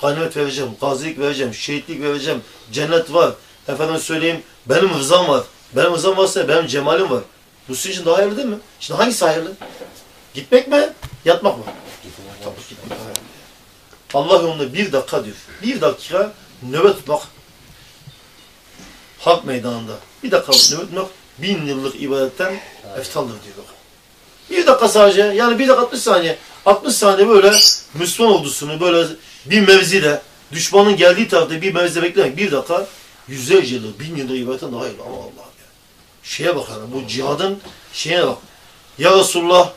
Ganimet vereceğim, gazilik vereceğim, şehitlik vereceğim, cennet var. Efendim söyleyeyim, benim rızam var. Benim rızam varsa benim cemalim var. Bu sizin için daha hayırlı değil mi? Şimdi hangisi hayırlı? Gitmek mi, yatmak mı? Tabii gitmek. Allah yolunda bir dakika diyor. Bir dakika nöbet tutmak Harp meydanında. Bir dakika nöbet tutmak bin yıllık ibadetten eftaldır diyor bak. Bir dakika sadece yani bir dakika 60 saniye. 60 saniye böyle Müslüman ordusunu böyle bir mevzide düşmanın geldiği tarafta bir mevzide beklemek bir dakika yüzlerce yıllık bin yıllık ibadetten daha iyi ama Allah'ım ya. Şeye bak yani bu cihadın şeyine bak. Ya Resulullah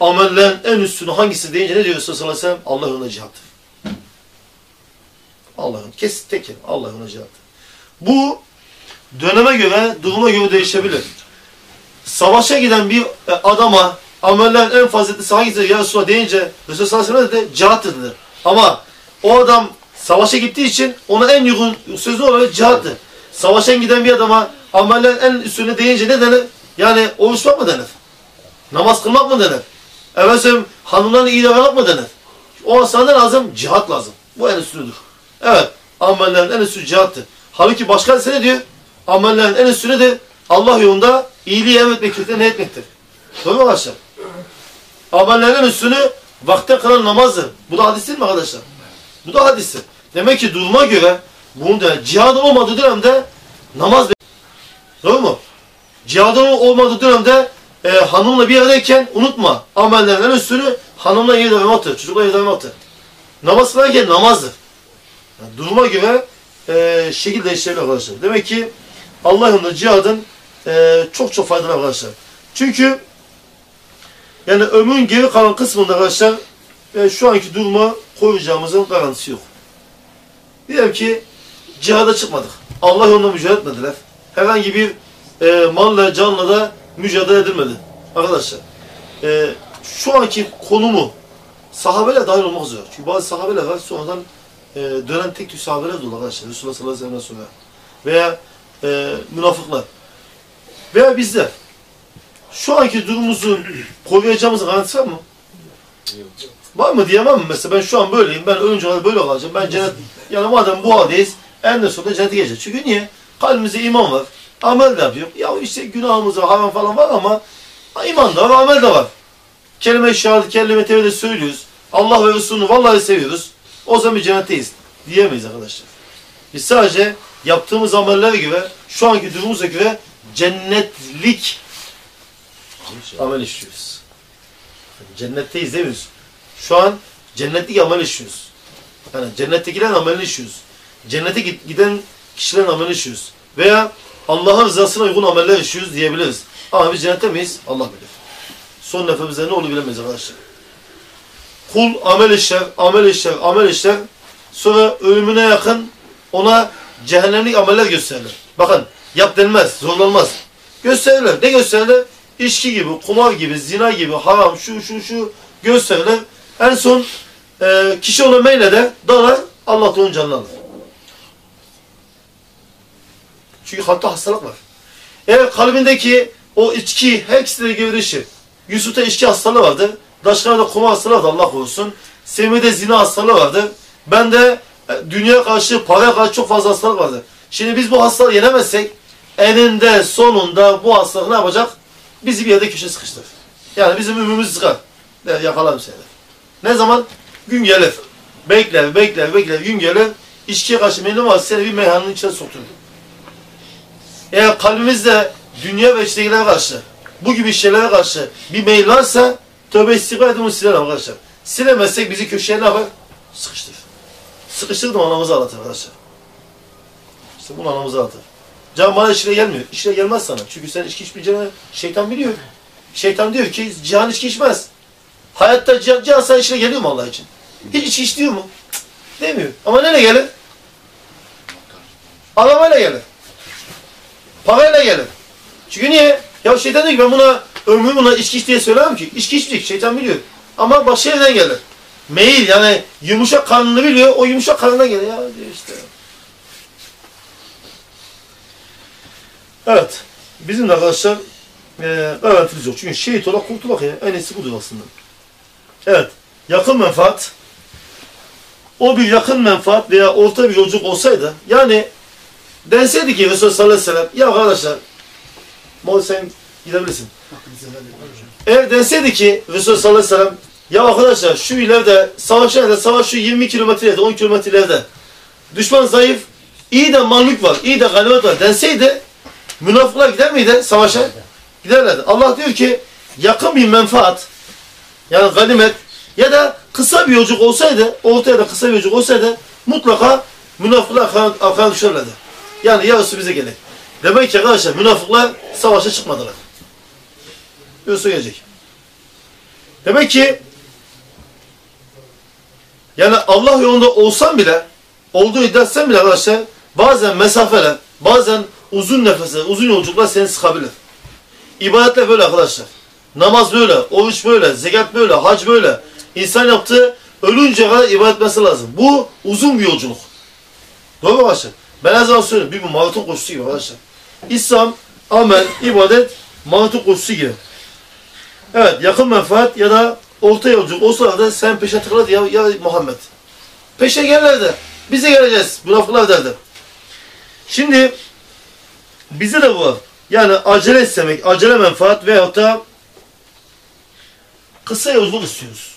amellerin en üstünü hangisi deyince ne diyor sallallahu aleyhi ve sellem? Allah yolunda cihattır. Allah'ın kes tek kelime, Allah yolunda cihattır. Bu döneme göre, duruma göre değişebilir. Savaşa giden bir e, adama amellerin en faziletlisi hangisidir ya Resulullah deyince Resulullah sallallahu aleyhi ve sellem dedi, cihattır dedi. Ama o adam savaşa gittiği için ona en uygun sözü olarak cihattır. Savaşa giden bir adama amellerin en üstüne deyince ne denir? Yani oruç tutmak mı denir? Namaz kılmak mı denir? Efendim hanımlarla iyi davranmak mı denir? O ne lazım? Cihat lazım. Bu en üstüdür. Evet. Amellerin en üstü cihattır. Halbuki başka hadise ne diyor? Amellerin en üstü nedir? Allah yolunda iyiliği emretmek, kötülüğü ne etmektir? Doğru mu arkadaşlar? Amellerin üstünü vakte kalan namazdır. Bu da hadis değil mi arkadaşlar? Bu da hadistir. Demek ki duruma göre bunun da cihad olmadığı dönemde namaz Doğru mu? Cihadın olmadığı dönemde e, hanımla bir aradayken unutma. Amellerin en üstünü hanımla iyi davranmaktır. Çocukla iyi davranmaktır. Namaz kılarken namazdır. Yani duruma göre e, şekil değiştirebilir arkadaşlar. Demek ki Allah yolunda cihadın e, çok çok faydalı arkadaşlar. Çünkü yani ömrün geri kalan kısmında arkadaşlar e, şu anki duruma koyacağımızın garantisi yok. Diyelim ki cihada çıkmadık. Allah yolunda mücadele etmediler. Herhangi bir e, malla canla da mücadele edilmedi. Arkadaşlar e, şu anki konumu sahabeler dahil olmak üzere. Çünkü bazı sahabeler var sonradan e, dönen tek tük sahabeler de olur arkadaşlar. Resulullah sallallahu aleyhi ve sellem sonra. Veya e, münafıklar. Veya bizler. Şu anki durumumuzu koruyacağımız garantisi var mı? Var mı diyemem mi? Mesela ben şu an böyleyim. Ben ölünce böyle olacağım. Ben cennet, yani madem bu haldeyiz en de sonunda cennete gireceğiz. Çünkü niye? Kalbimizde iman var. Amel de yapıyor. Ya işte günahımız var, haram falan var ama iman da var, amel de var. Kelime-i şehadet, kelime-i söylüyoruz. Allah ve Resulü'nü vallahi seviyoruz. O zaman bir cennetteyiz. Diyemeyiz arkadaşlar. Biz sadece yaptığımız amellere göre, şu anki durumumuza göre cennetlik amel işliyoruz. Cennetteyiz demiyoruz. Şu an cennetlik amel işliyoruz. Yani cennettekilerin amelini işliyoruz. Cennete giden kişilerin amelini işliyoruz. Veya Allah'ın rızasına uygun ameller işliyoruz diyebiliriz. Ama biz cennette miyiz? Allah bilir. Son nefemizde ne olur bilemeyiz arkadaşlar. Kul amel işler, amel işler, amel işler. Sonra ölümüne yakın Ona cehennemlik ameller gösterirler. Bakın yap denmez, zorlanmaz. Gösterirler. Ne gösterirler? İçki gibi, kumar gibi, zina gibi, haram, şu şu şu gösterirler. En son e, kişi ona meylede dalar, Allah onun canını alır. Çünkü kalpte hastalık var. Eğer kalbindeki o içki her ikisi de. Yusuf'ta içki hastalığı vardı. Daşkan'da kumar hastalığı vardı Allah korusun. Semih'de zina hastalığı vardı. Ben de e, dünya karşı, paraya karşı çok fazla hastalık vardı. Şimdi biz bu hastalığı yenemezsek eninde sonunda bu hastalık ne yapacak? Bizi bir yerde köşe sıkıştırır. Yani bizim ümümüz sıkar. De, yakalarım seni. Ne zaman? Gün gelir. Bekler, bekler, bekler. Gün gelir. İçkiye karşı meyilli var. Seni bir meyhanın içine sokturur. Eğer kalbimizde dünya ve içtekiler karşı, bu gibi şeylere karşı bir meyil varsa tövbe istiğfar edin onu silelim arkadaşlar. Silemezsek bizi köşeye ne yapar? Sıkıştır. Sıkıştır da anamızı ağlatır arkadaşlar. İşte bunu anamızı ağlatır. Can bana işine gelmiyor. İşine gelmez sana. Çünkü sen içki içmeyeceğini şeytan biliyor. Şeytan diyor ki cihan içki içmez. Hayatta cihan, cihan sana işine geliyor mu Allah için? Hiç içki iç mu? Cık, demiyor. Ama nereye gelir? Arabayla gelir. Parayla gelir. Çünkü niye? Ya şeytan diyor ki ben buna ömrümü buna içki iç diye söylemem ki. İçki içmeyecek. Şeytan biliyor. Ama başka yerden gelir. Meyil yani yumuşak karnını biliyor. O yumuşak karnına gelir. Ya diyor işte. Evet. Bizim de arkadaşlar e, garantimiz yok. Çünkü şehit olarak kurtulak ya. En iyisi budur aslında. Evet. Yakın menfaat. O bir yakın menfaat veya orta bir yolculuk olsaydı yani denseydi ki Resulullah sallallahu aleyhi ve sellem ya arkadaşlar Moğol sen gidebilirsin. Eğer denseydi ki Resulullah sallallahu aleyhi ve sellem ya arkadaşlar şu ileride savaş nerede? Savaş şu 20 kilometre ileride, 10 kilometre ileride. Düşman zayıf, iyi de mağlup var, iyi de ganimet var denseydi münafıklar gider miydi savaşa? Giderlerdi. Allah diyor ki yakın bir menfaat yani ganimet ya da kısa bir yolculuk olsaydı, ortaya da kısa bir yolculuk olsaydı mutlaka münafıklar arkana, arkana düşerlerdi. Yani yarısı bize gelir. Demek ki arkadaşlar münafıklar savaşa çıkmadılar. Yoksa gelecek. Demek ki yani Allah yolunda olsan bile olduğu iddia etsen bile arkadaşlar bazen mesafeler, bazen uzun nefesler, uzun yolculuklar seni sıkabilir. İbadetler böyle arkadaşlar. Namaz böyle, oruç böyle, zekat böyle, hac böyle. İnsan yaptığı ölünce kadar ibadet etmesi lazım. Bu uzun bir yolculuk. Doğru mu arkadaşlar? Ben her zaman söylüyorum. Bir maraton koşusu gibi arkadaşlar. İslam, amel, ibadet maraton koşusu gibi. Evet, yakın menfaat ya da orta yolculuk o sırada sen peşe tıkladı ya, ya Muhammed. Peşe gelirlerdi. Bize geleceğiz. Münafıklar derdi. Şimdi bize de bu. Yani acele istemek, acele menfaat veyahut da kısa yolculuk istiyoruz.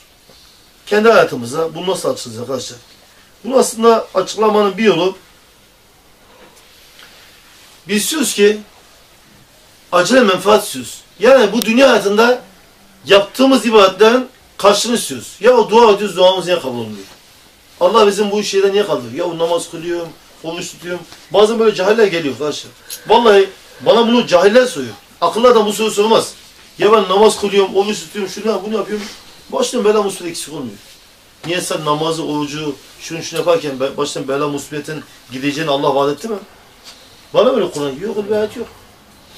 Kendi hayatımıza bunu nasıl açacağız arkadaşlar? Bunu aslında açıklamanın bir yolu biz istiyoruz ki acele menfaat istiyoruz. Yani bu dünya hayatında yaptığımız ibadetlerin karşılığını istiyoruz. Ya o dua ediyoruz, duamız niye kabul olmuyor? Allah bizim bu şeyden niye kaldırıyor? Ya o namaz kılıyorum, oruç tutuyorum. Bazen böyle cahiller geliyor arkadaşlar. Vallahi bana bunu cahiller soruyor. Akıllı adam bu soru sormaz. Ya ben namaz kılıyorum, oruç tutuyorum, şunu bunu yapıyorum. Baştan bela musibet eksik olmuyor. Niye sen namazı, orucu, şunu şunu yaparken baştan bela musibetin gideceğini Allah vaat etti mi? Bana böyle Kur'an yok, bir ayet yok.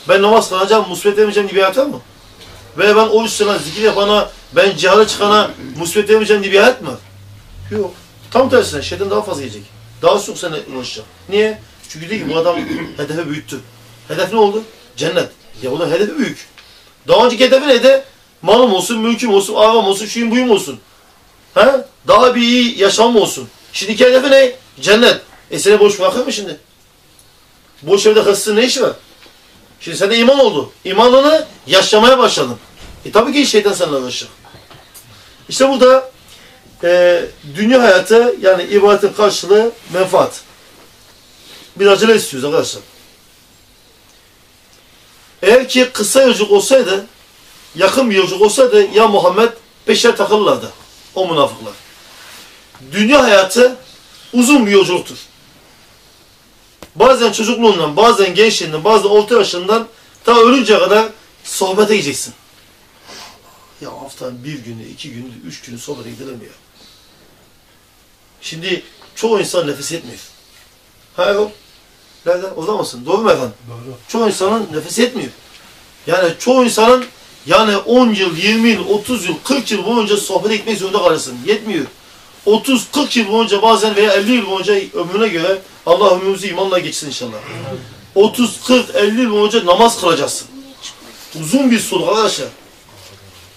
Ben namaz kılacağım, musibet demeyeceğim diye bir ayet var mı? Veya ben oruç tutana, zikir yapana, ben cihada çıkana musibet demeyeceğim diye bir ayet mi? Yok. Tam tersine şeytan daha fazla yiyecek. Daha çok sana ulaşacak. Niye? Çünkü diyor ki bu adam hedefi büyüttü. Hedef ne oldu? Cennet. Ya bunun hedefi büyük. Daha önceki hedefi neydi? Malım olsun, mülküm olsun, arabam olsun, şuyum buyum olsun. He? Daha bir iyi yaşam olsun. Şimdiki hedefi ne? Cennet. E seni boş bırakır mı şimdi? Boş evde hırsızın ne işi var? Şimdi sende iman oldu. İmanını yaşamaya başladın. E tabii ki şeytan seninle uğraşacak. İşte burada e, dünya hayatı yani ibadetin karşılığı menfaat. Bir acele istiyoruz arkadaşlar. Eğer ki kısa yolculuk olsaydı, yakın bir yolculuk olsaydı ya Muhammed peşler takılırlardı. O münafıklar. Dünya hayatı uzun bir yolculuktur. Bazen çocukluğundan, bazen gençliğinden, bazen orta yaşından ta ölünceye kadar sohbete gideceksin. Ya haftanın bir günü, iki günü, üç günü sohbete gidilir mi ya? Şimdi çoğu insan nefes etmiyor. Ha yok. Nerede? Orada mısın? Doğru mu efendim? Doğru. Çoğu insanın nefes yetmiyor. Yani çoğu insanın yani 10 yıl, 20 yıl, 30 yıl, 40 yıl boyunca sohbet etmek zorunda kalırsın. Yetmiyor. 30-40 yıl boyunca bazen veya 50 yıl boyunca ömrüne göre Allah ömrümüzü imanla geçsin inşallah. 30-40-50 yıl boyunca namaz kılacaksın. Uzun bir soluk arkadaşlar.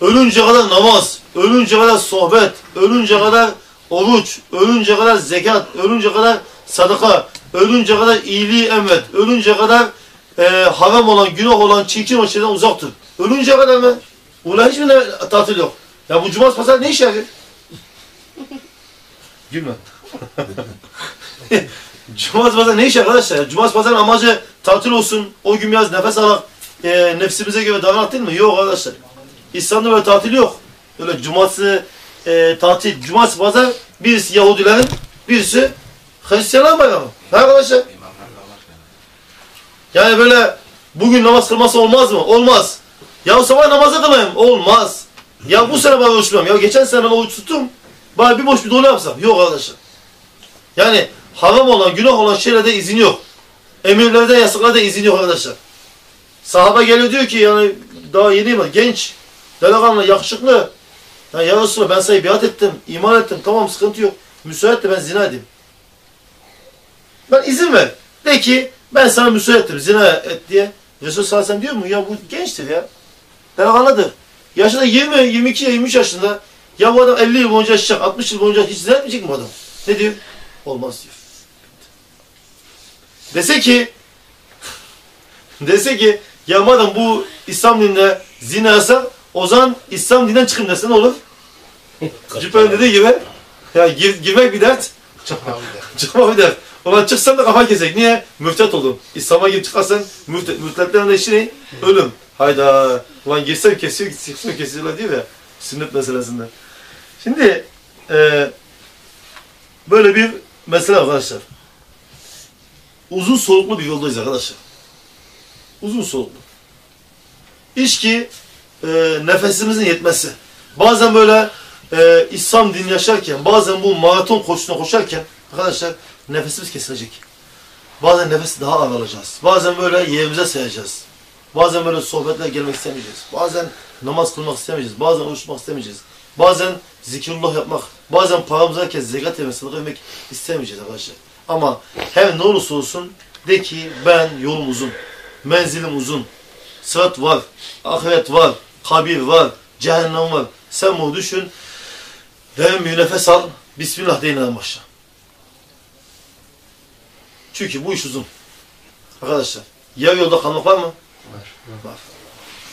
Ölünce kadar namaz, ölünce kadar sohbet, ölünce kadar oruç, ölünce kadar zekat, ölünce kadar sadaka, ölünce kadar iyiliği emret, ölünce kadar e, haram olan, günah olan, çirkin şeyden uzak dur. Ölünce kadar mı? Ulan hiçbir tatil yok. Ya bu cumartesi pazar ne iş yapıyor? Gülme. Cumartesi pazar ne iş arkadaşlar? ya? Cumartesi amacı tatil olsun, o gün biraz nefes alarak e, nefsimize göre davranmak değil mi? Yok arkadaşlar. İslam'da böyle tatil yok. Öyle cumartesi e, tatil, cumartesi pazar birisi Yahudilerin, birisi Hristiyanlar bayramı. Ha arkadaşlar? Yani böyle bugün namaz kılması olmaz mı? Olmaz. Ya sabah namazı kılayım. Olmaz. Ya bu sene ben oruç. Ya geçen sene ben oruç tuttum. Bari bir boş bir dolu yapsam. Yok arkadaşlar. Yani haram olan, günah olan şeylerde izin yok. Emirlerde, yasaklarda izin yok arkadaşlar. Sahaba geliyor diyor ki yani daha yeni mi? Genç, delikanlı, yakışıklı. Ya, ya Resulallah ben sana biat ettim, iman ettim. Tamam sıkıntı yok. Müsait de ben zina edeyim. Ben izin ver. De ki ben sana müsaade ettim zina et diye. Resul sallallahu diyor mu? Ya bu gençtir ya. Delikanlıdır. Yaşı da 20, 22, 23 yaşında. Ya bu adam 50 yıl boyunca yaşayacak, 60 yıl boyunca hiç zina etmeyecek mi bu adam? Ne diyor? Olmaz diyor. Dese ki dese ki ya madem bu İslam dininde zina yasak o zaman İslam dininden çıkın dese ne olur? Cübbe'nin dediği gibi ya gir, girmek bir dert, çıkmak bir dert. Ulan çıksan da kafa kesecek. Niye? Müftet oldun. İslam'a girip çıkarsan müftet, müftetlerin de işi ne? Ölüm. Hayda. Ulan girsem kesiyor, çıksam kesiyorlar diyor ya. Sünnet meselesinde. Şimdi e, böyle bir mesele arkadaşlar. Uzun soluklu bir yoldayız arkadaşlar. Uzun soluklu. İş ki e, nefesimizin yetmesi. Bazen böyle e, İslam dini yaşarken, bazen bu maraton koşusuna koşarken arkadaşlar nefesimiz kesilecek. Bazen nefes daha ağır alacağız. Bazen böyle yerimize sayacağız. Bazen böyle sohbetle gelmek istemeyeceğiz. Bazen namaz kılmak istemeyeceğiz. Bazen tutmak istemeyeceğiz. Bazen zikrullah yapmak. Bazen paramızı herkes zekat yemek, sadaka yemek istemeyeceğiz arkadaşlar. Ama her ne olursa olsun de ki ben yolum uzun. Menzilim uzun. Sırat var. Ahiret var. Kabir var. Cehennem var. Sen bunu düşün. Derin bir nefes al. Bismillah deyin başla. Çünkü bu iş uzun. Arkadaşlar, yarı yolda kalmak var mı? Var. Var.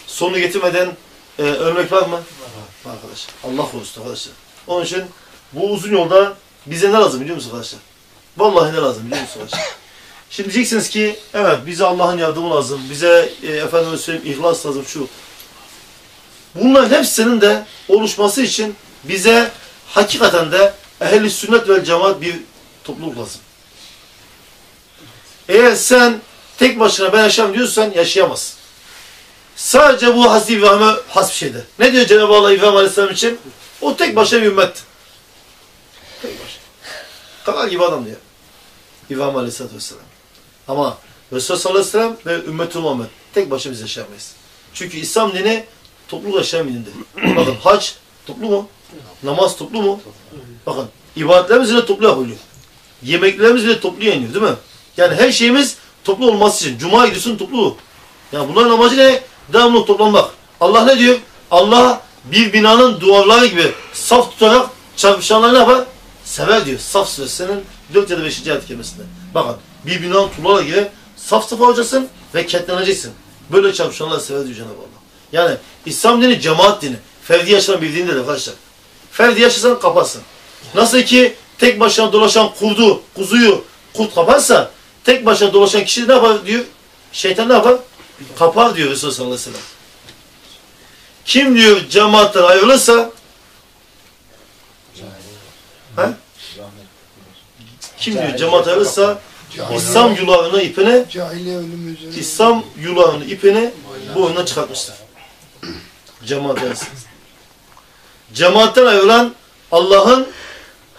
Sonu getirmeden e, ölmek var mı? Arkadaşlar. Allah korusun arkadaşlar. Onun için bu uzun yolda bize ne lazım biliyor musunuz arkadaşlar? Vallahi ne lazım biliyor musunuz arkadaşlar? Şimdi diyeceksiniz ki evet bize Allah'ın yardımı lazım. Bize e, efendime söyleyeyim ihlas lazım şu. Bunların hepsinin de oluşması için bize hakikaten de ehli sünnet ve cemaat bir topluluk lazım. Eğer sen tek başına ben yaşam diyorsan yaşayamazsın. Sadece bu Hazreti İbrahim'e has bir şeydi. Ne diyor Cenab-ı Allah İbrahim Aleyhisselam için? O tek başına bir ümmet. Tek başına. Kakar gibi adam diyor. İbrahim Aleyhisselatü Vesselam. Ama Resulullah sallallahu aleyhi ve sellem ve ümmet-i Muhammed tek başına biz yaşayamayız. Çünkü İslam dini topluluk yaşayan bir dindir. Bakın hac toplu mu? Namaz toplu mu? Bakın ibadetlerimiz bile toplu yapılıyor. Yemeklerimiz bile toplu yeniyor değil mi? Yani her şeyimiz toplu olması için. Cuma gidiyorsun toplu. Yani bunların amacı ne? Devamlı toplanmak. Allah ne diyor? Allah bir binanın duvarları gibi saf tutarak çarpışanları ne yapar? Sever diyor. Saf suresinin 4 ya da 5. ayet kelimesinde. Bakın bir binanın tuğlaları gibi saf saf olacaksın ve ketleneceksin. Böyle çarpışanları sever diyor Cenab-ı Allah. Yani İslam dini cemaat dini. Ferdi yaşayan bir dindir arkadaşlar. Ferdi yaşasan kaparsın. Nasıl ki tek başına dolaşan kurdu, kuzuyu kurt kaparsa tek başına dolaşan kişi ne yapar diyor? Şeytan ne yapar? Kapar diyor Resulullah sallallahu aleyhi ve sellem. Kim diyor cemaatten ayrılırsa he? Kim diyor cemaat ayrılırsa İslam yularını ipine. İslam yularını ipine boynuna çıkartmıştır. Cemaat ayrılsın. Cemaatten ayrılan Allah'ın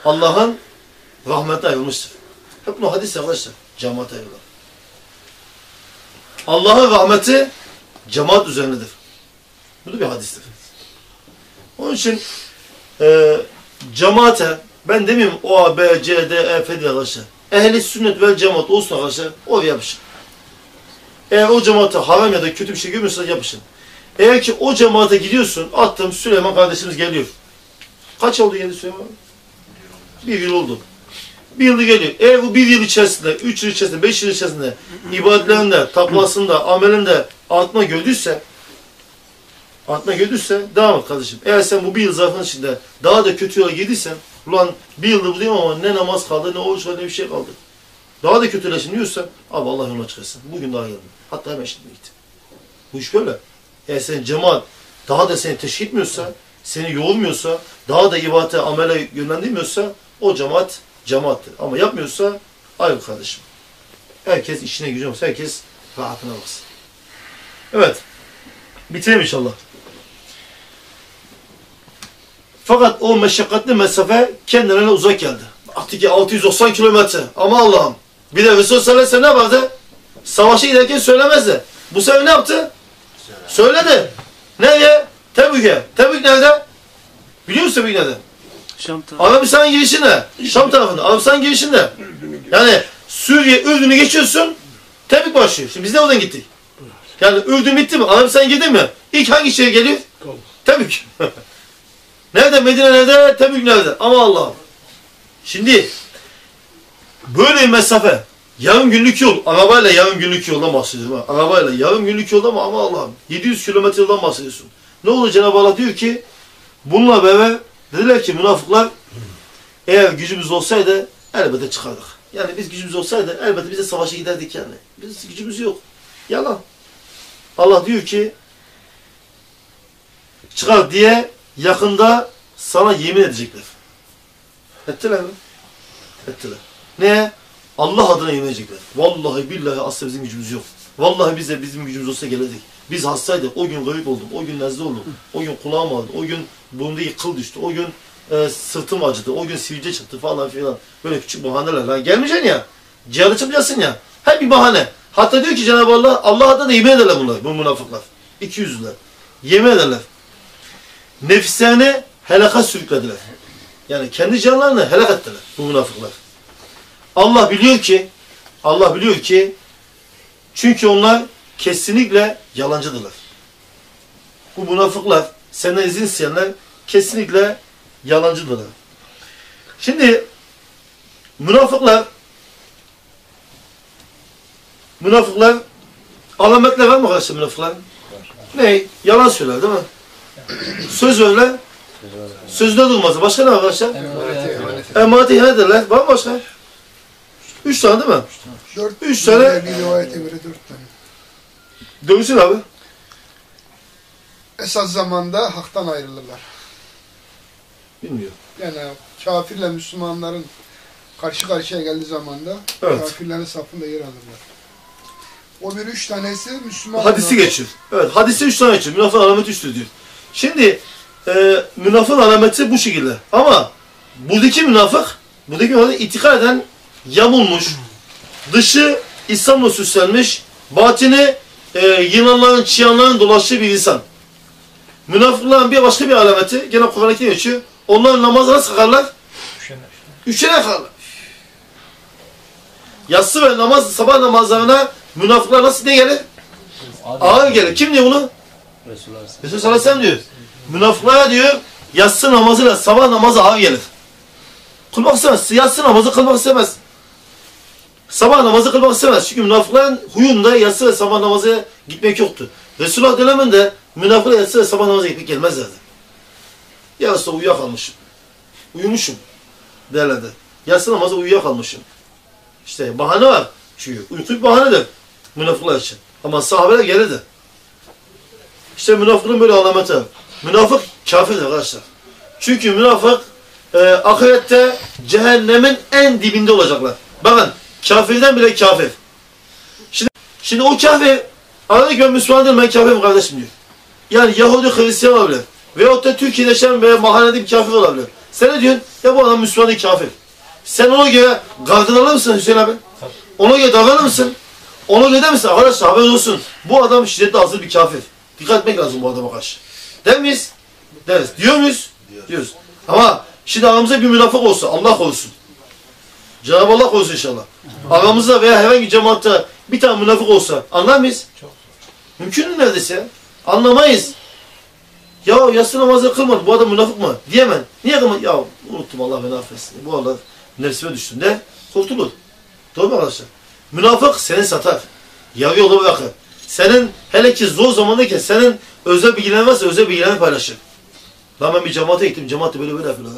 Allah'ın rahmetine ayrılmıştır. Hep bu hadis arkadaşlar. Cemaate eyvallah. Allah'ın rahmeti cemaat üzerindedir. Bu da bir hadistir. Onun için e, cemaate ben demiyorum O, A, B, C, D, E, F diye arkadaşlar. Ehli sünnet vel cemaat olsun arkadaşlar. Oraya yapışın. Eğer o cemaate haram ya da kötü bir şey görmüyorsanız yapışın. Eğer ki o cemaate gidiyorsun, attım Süleyman kardeşimiz geliyor. Kaç oldu geldi Süleyman? Bir yıl oldu. Bir yıl geliyor. Eğer bu bir yıl içerisinde, üç yıl içerisinde, beş yıl içerisinde ibadetlerinde, takvasında, amelinde artma gördüyse, artma gördüyse devam et kardeşim. Eğer sen bu bir yıl zarfının içinde daha da kötü yola girdiysen, ulan bir yıldır buradayım ama ne namaz kaldı, ne oruç kaldı, ne bir şey kaldı. Daha da kötüleşin diyorsan, abi Allah yoluna çıkarsın. Bugün daha geldim. Hatta hemen şimdi git. Bu iş böyle. Eğer senin cemaat daha da seni teşvik etmiyorsa, seni yoğurmuyorsa, daha da ibadete, amele yönlendirmiyorsa o cemaat cemaattir. Ama yapmıyorsa ayrıl kardeşim. Herkes işine gücüne baksın. Herkes rahatına baksın. Evet. Bitireyim inşallah. Fakat o meşakkatli mesafe kendilerine uzak geldi. Baktı ki 690 kilometre. Ama Allah'ım. Bir de Resulullah sallallahu aleyhi ve sellem ne vardı? Savaşa giderken söylemezdi. Bu sefer ne yaptı? Söyledi. Nereye? Tebük'e. Tebük nerede? Biliyor musun Tebük nerede? Şam tarafı. Arabistan girişinde. Şam tarafında. Arabistan girişinde. Yani Suriye, Ürdün'ü geçiyorsun. Tebük başlıyor. Şimdi biz de oradan gittik. Yani Ürdün bitti mi? Arabistan girdi mi? İlk hangi şeye geliyor? Tebük. nerede? Medine nerede? Tebük nerede? Ama Allah'ım. Şimdi böyle bir mesafe yarım günlük yol, arabayla yarım günlük yoldan bahsediyorum. Ha. Arabayla yarım günlük yolda ama ama Allah'ım 700 kilometre yoldan bahsediyorsun. Ne oldu Cenab-ı Allah diyor ki bununla beraber dediler ki münafıklar eğer gücümüz olsaydı elbette çıkardık. Yani biz gücümüz olsaydı elbette biz de savaşa giderdik yani. Biz gücümüz yok. Yalan. Allah diyor ki çıkar diye yakında sana yemin edecekler. Ettiler mi? Ettiler. Ne? Allah adına yemin edecekler. Vallahi billahi asla bizim gücümüz yok. Vallahi bize bizim gücümüz olsa gelirdik. Biz hastaydık. O gün gayip oldum. O gün nezle oldum. O gün kulağım ağrıdı. O gün burnumdaki kıl düştü. O gün e, sırtım acıdı. O gün sivilce çıktı falan filan. Böyle küçük bahaneler. Lan gelmeyeceksin ya. Cihadı çıkacaksın ya. Hep bir bahane. Hatta diyor ki Cenab-ı Allah Allah adına yemin ederler bunlar. Bu münafıklar. İki yüzlüler. Yemin ederler. Nefislerine helaka sürüklediler. Yani kendi canlarını helak ettiler bu münafıklar. Allah biliyor ki Allah biliyor ki çünkü onlar kesinlikle yalancıdırlar. Bu münafıklar, senden izin isteyenler kesinlikle yalancıdırlar. Şimdi münafıklar münafıklar alametler var mı arkadaşlar münafıklar? Ne? Yalan söyler değil mi? Söz öyle. Sözde durmaz. Başka ne var arkadaşlar? Emaneti ihanet ederler. Var mı başka? Üç tane değil mi? Dört, Üç tane- Bir rivayete göre dört tane. Dövüşsün abi. Esas zamanda haktan ayrılırlar. Bilmiyorum. Yani kafirle Müslümanların karşı karşıya geldiği zamanda Evet. kafirlerin safında yer alırlar. O bir üç tanesi Müslüman. Hadisi geçiyor. Evet, hadiste üç tane geçiyor. Münafığın alameti üçtür diyor. Şimdi e, münafığın alameti bu şekilde. Ama buradaki münafık, buradaki münafık itikad eden yamulmuş, dışı İslam'la süslenmiş, batini e, Yunanların, Çiyanların dolaştığı bir insan. Münafıkların bir başka bir alameti, gene Kur'an-ı Kerim geçiyor. Onlar namaza nasıl kalkarlar? Üçene kalkarlar. Yatsı ve namaz, sabah namazlarına münafıklar nasıl ne gelir? Ağır gelir. Kim diyor bunu? Resulullah sellem diyor. Münafıklara diyor, yatsı namazıyla sabah namazı ağır gelir. Kılmak istemez. Yatsı namazı kılmak istemez. Sabah namazı kılmak istemez. Çünkü münafıkların huyunda yatsı ve sabah namazı gitmek yoktu. Resulullah döneminde münafıklar yatsı ve sabah namazı gitmek gelmezlerdi. Yarısı uyuyakalmışım. Uyumuşum derlerdi. Yatsı namazı uyuyakalmışım. İşte bahane var. Çünkü uyku bir bahanedir münafıklar için. Ama sahabeler gelirdi. İşte münafıkın böyle alameti. Münafık kafirdir arkadaşlar. Çünkü münafık e, ahirette cehennemin en dibinde olacaklar. Bakın kafirden bile kafir. Şimdi, şimdi o kafir arada ki ben Müslüman değilim ben kafirim kardeşim diyor. Yani Yahudi Hristiyan olabilir. Veyahut da Türkiye'de yaşayan veya mahallede bir kafir olabilir. Sen ne diyorsun? Ya bu adam Müslüman değil kafir. Sen ona göre gardını alır mısın Hüseyin abi? Ona göre davranır mısın? Ona göre der misin? Arkadaşlar haber olsun. Bu adam şiddetli azılı bir kafir. Dikkat etmek lazım bu adama karşı. Der miyiz? Deriz. Diyor muyuz? Diyoruz. Ama şimdi aramızda bir münafık olsa Allah korusun. Cenab-ı Allah korusun inşallah. Aramızda veya herhangi bir cemaatte bir tane münafık olsa anlar mıyız? Mümkün mü neredeyse? Anlamayız. Ya yatsı namazı kılmadı. Bu adam münafık mı? Diyemem. Niye kılmadı? Ya unuttum Allah beni affetsin. Bu Allah nefsime düştüm de kurtulur. Doğru mu arkadaşlar? Münafık seni satar. Yarı yolda bırakır. Senin hele ki zor zamandayken senin özel bilgilerin varsa özel bilgilerini paylaşır. Lan ben bir cemaate gittim. Cemaat de böyle böyle falan.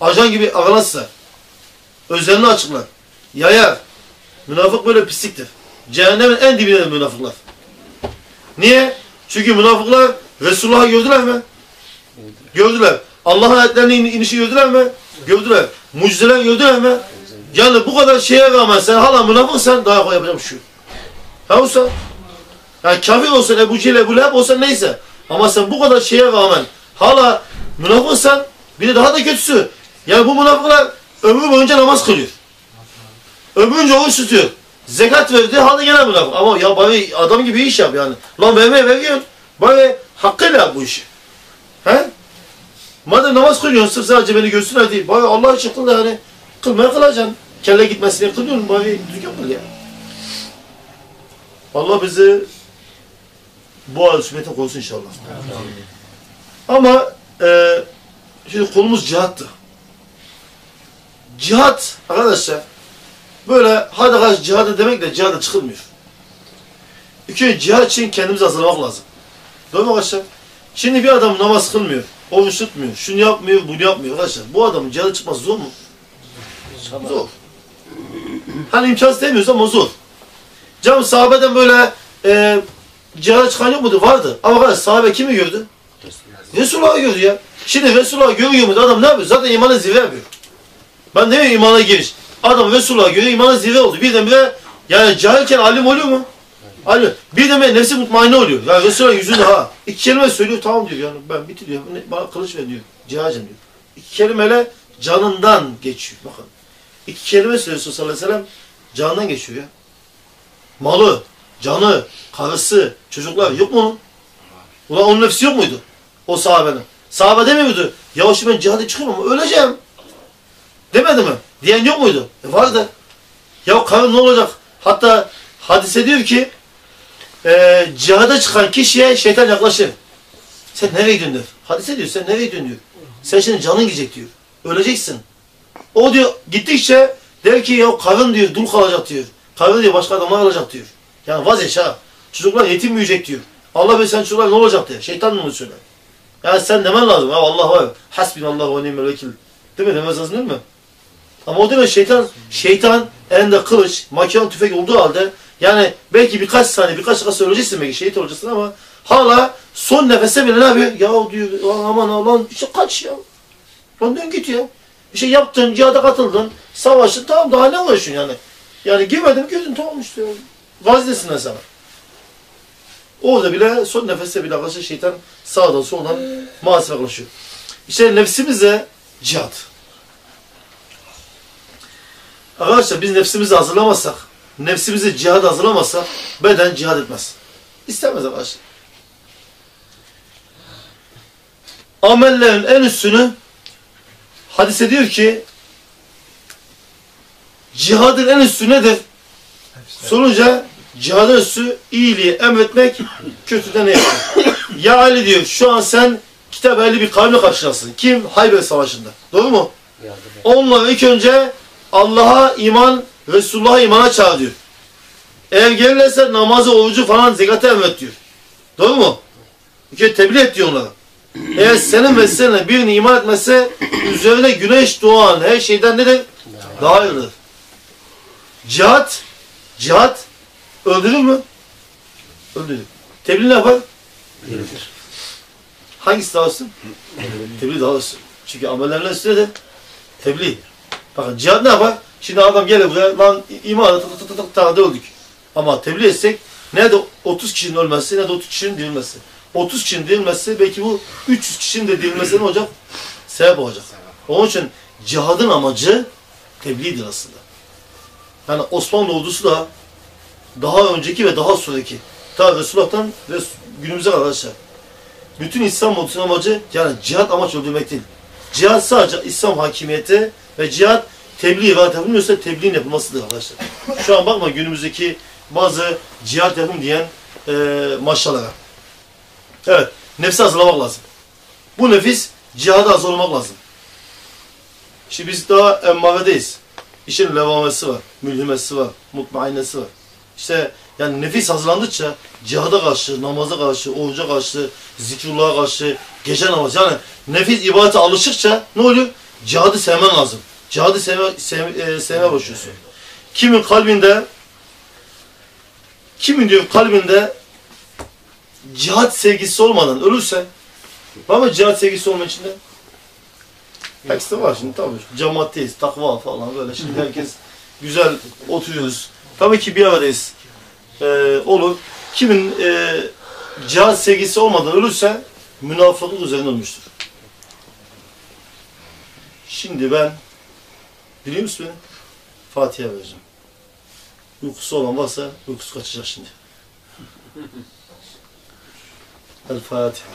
Ajan gibi aralarsa özelini açıklar. Yayar. Münafık böyle pisliktir. Cehennemin en dibindedir münafıklar. Niye? Çünkü münafıklar Resulullah'ı gördüler mi? Gördüler. Allah'ın ayetlerinin in- inişi gördüler mi? Gördüler. Mucizeler gördüler mi? Yani bu kadar şeye rağmen sen hala münafıksan daha kolay yapacak bir şey. Ha olsa? Yani kafir olsan, Ebu Cehil, Ebu Leheb olsan neyse. Ama sen bu kadar şeye rağmen hala münafıksan bir de daha da kötüsü. Yani bu münafıklar ömrü boyunca namaz kılıyor. Ömrünce oruç tutuyor. Zekat verdi hala gene münafık. Ama ya bari adam gibi iş yap yani. Lan vermeye veriyorsun. Bari hakkıyla yap bu işi. He? Madem namaz kılıyorsun sırf sadece beni görsünler değil. Bari Allah için kıl da yani. Kılmaya kılacaksın. Kelle gitmesin diye kılıyorsun. Bari düzgün kıl ya. Allah bizi bu sünnetin korusun inşallah. Ama e, şimdi konumuz cihattı. Cihat arkadaşlar böyle hadi kardeş cihadı demekle cihada çıkılmıyor. Önce cihat için kendimizi hazırlamak lazım. Doğru mu arkadaşlar? Şimdi bir adam namaz kılmıyor, oruç tutmuyor, şunu yapmıyor, bunu yapmıyor arkadaşlar. Bu adamın cihada çıkması zor mu? Zor. Hani imkansız demiyoruz ama zor. Canım sahabeden böyle e, cihada çıkan yok muydu? Vardı. Ama arkadaş sahabe kimi gördü? Resulullah'ı gördü ya. Şimdi Resulullah'ı görüyor muydu? Adam ne yapıyor? Zaten imana zirve yapıyor. Ben demiyorum imana giriş. Adam Resulullah'ı görüyor, imana zirve oldu. Birdenbire yani cahilken alim oluyor mu? Alim. Birdenbire nefsi mutmainne oluyor. Yani Resulullah yüzünde ha. İki kelime söylüyor tamam diyor yani ben bitiriyor. Ne- Bana kılıç ver diyor. Cihacım diyor. İki kelimeyle canından geçiyor. Bakın. İki kelime söylüyor sallallahu aleyhi ve sellem canından geçiyor ya. Malı, canı, karısı, çocuklar yok mu onun? Ulan onun nefsi yok muydu? O sahabenin. Sahabe demiyor muydu? Ya şimdi ben cihada çıkıyorum ama öleceğim. Demedi mi? Diyen yok muydu? E vardı. Ya karın ne olacak? Hatta hadise diyor ki e, cihada çıkan kişiye şeytan yaklaşır. Sen nereye gidiyorsun diyor. Hadise diyor sen nereye gidiyorsun diyor. Sen şimdi canın gidecek diyor. Öleceksin. O diyor gittikçe der ki ya karın diyor dul kalacak diyor. Karın diyor başka adamlar alacak diyor. Yani vazgeç ha. Çocuklar yetim büyüyecek diyor. Allah be sen çocuklar ne olacak diyor. Şeytan mı bunu söyler? Yani sen demen lazım. Ya Allah var. Hasbinallah ve ni'mel vekil. Değil mi? Demez lazım değil mi? Ama o deme şeytan, şeytan elinde kılıç, makine tüfek olduğu halde yani belki birkaç saniye, birkaç dakika söyleyeceksin belki şehit olacaksın ama hala son nefese bile ne yapıyor? Ya diyor "Lan aman aman işte kaç ya. Lan dön git ya. Bir şey yaptın, cihada katıldın, savaştın tamam daha ne uğraşıyorsun yani. Yani girmedin girdin tamam işte. Vazdesin sana. Orada bile son nefeste bile arkadaşlar şeytan sağdan soldan muhasebe yaklaşıyor. İşte nefsimize cihat. Arkadaşlar biz nefsimizi hazırlamazsak, nefsimizi cihad hazırlamazsak beden cihad etmez. İstemez arkadaşlar. Amellerin en üstünü hadise diyor ki cihadın en üstü nedir? Sorunca cihadın üstü iyiliği emretmek, kötüden eylemek. ya Ali diyor şu an sen kitap ehli bir kavimle karşılasın. Kim? Hayber Savaşı'nda. Doğru mu? Onları ilk önce Allah'a iman, Resulullah'a imana çağır diyor. Eğer gelirlerse namazı, orucu falan zekatı emret diyor. Doğru mu? Bir kere tebliğ et diyor onlara. Eğer senin ve senin birini iman etmezse üzerine güneş doğan her şeyden nedir? Daha hayırlıdır. Cihat, cihat öldürür mü? Öldürür. Tebliğ ne yapar? Hangisi daha üstün? Tebliğ daha üstün. Çünkü amellerle üstüne de tebliğ. Bakın cihad ne yapar? Şimdi adam gelir buraya lan imanı tık tık tık tık öldük. Ama tebliğ etsek ne de 30 kişinin ölmesi ne de 30 kişinin dirilmesi. 30 kişinin dirilmesi belki bu 300 kişinin de dirilmesi ne olacak? Sebep olacak. Onun için cihadın amacı tebliğdir aslında. Yani Osmanlı ordusu da daha önceki ve daha sonraki ta Resulullah'tan ve günümüze arkadaşlar. Bütün İslam ordusunun amacı yani cihat amaç öldürmek değil. Cihat sadece İslam hakimiyeti ve cihat tebliğ ve yapılmıyorsa tebliğin yapılmasıdır arkadaşlar. Şu an bakma günümüzdeki bazı cihat yapın diyen e, maşalara. Evet, nefsi hazırlamak lazım. Bu nefis cihada hazır olmak lazım. Şimdi biz daha emmaredeyiz. İşin levamesi var, mülhimesi var, mutmainnesi var. İşte yani nefis hazırlandıkça cihada karşı, namaza karşı, oruca karşı, zikrullah'a karşı, gece namazı yani nefis ibadete alıştıkça ne oluyor? Cihadı sevmen lazım. Cihadı sevme, sevme, e, sevmeye başlıyorsun. Kimin kalbinde kimin diyor kalbinde cihat sevgisi olmadan ölürse var mı cihat sevgisi olma içinde? Hepsi var şimdi tabii. Cemaatteyiz, takva falan böyle. Şimdi herkes güzel oturuyoruz. Tabii ki bir aradayız. Ee, olur. Kimin e, cihat sevgisi olmadan ölürse münafıklık üzerine ölmüştür. Şimdi ben biliyor musun beni? Fatiha vereceğim. Uykusu olan varsa uykusu kaçacak şimdi. El Fatiha.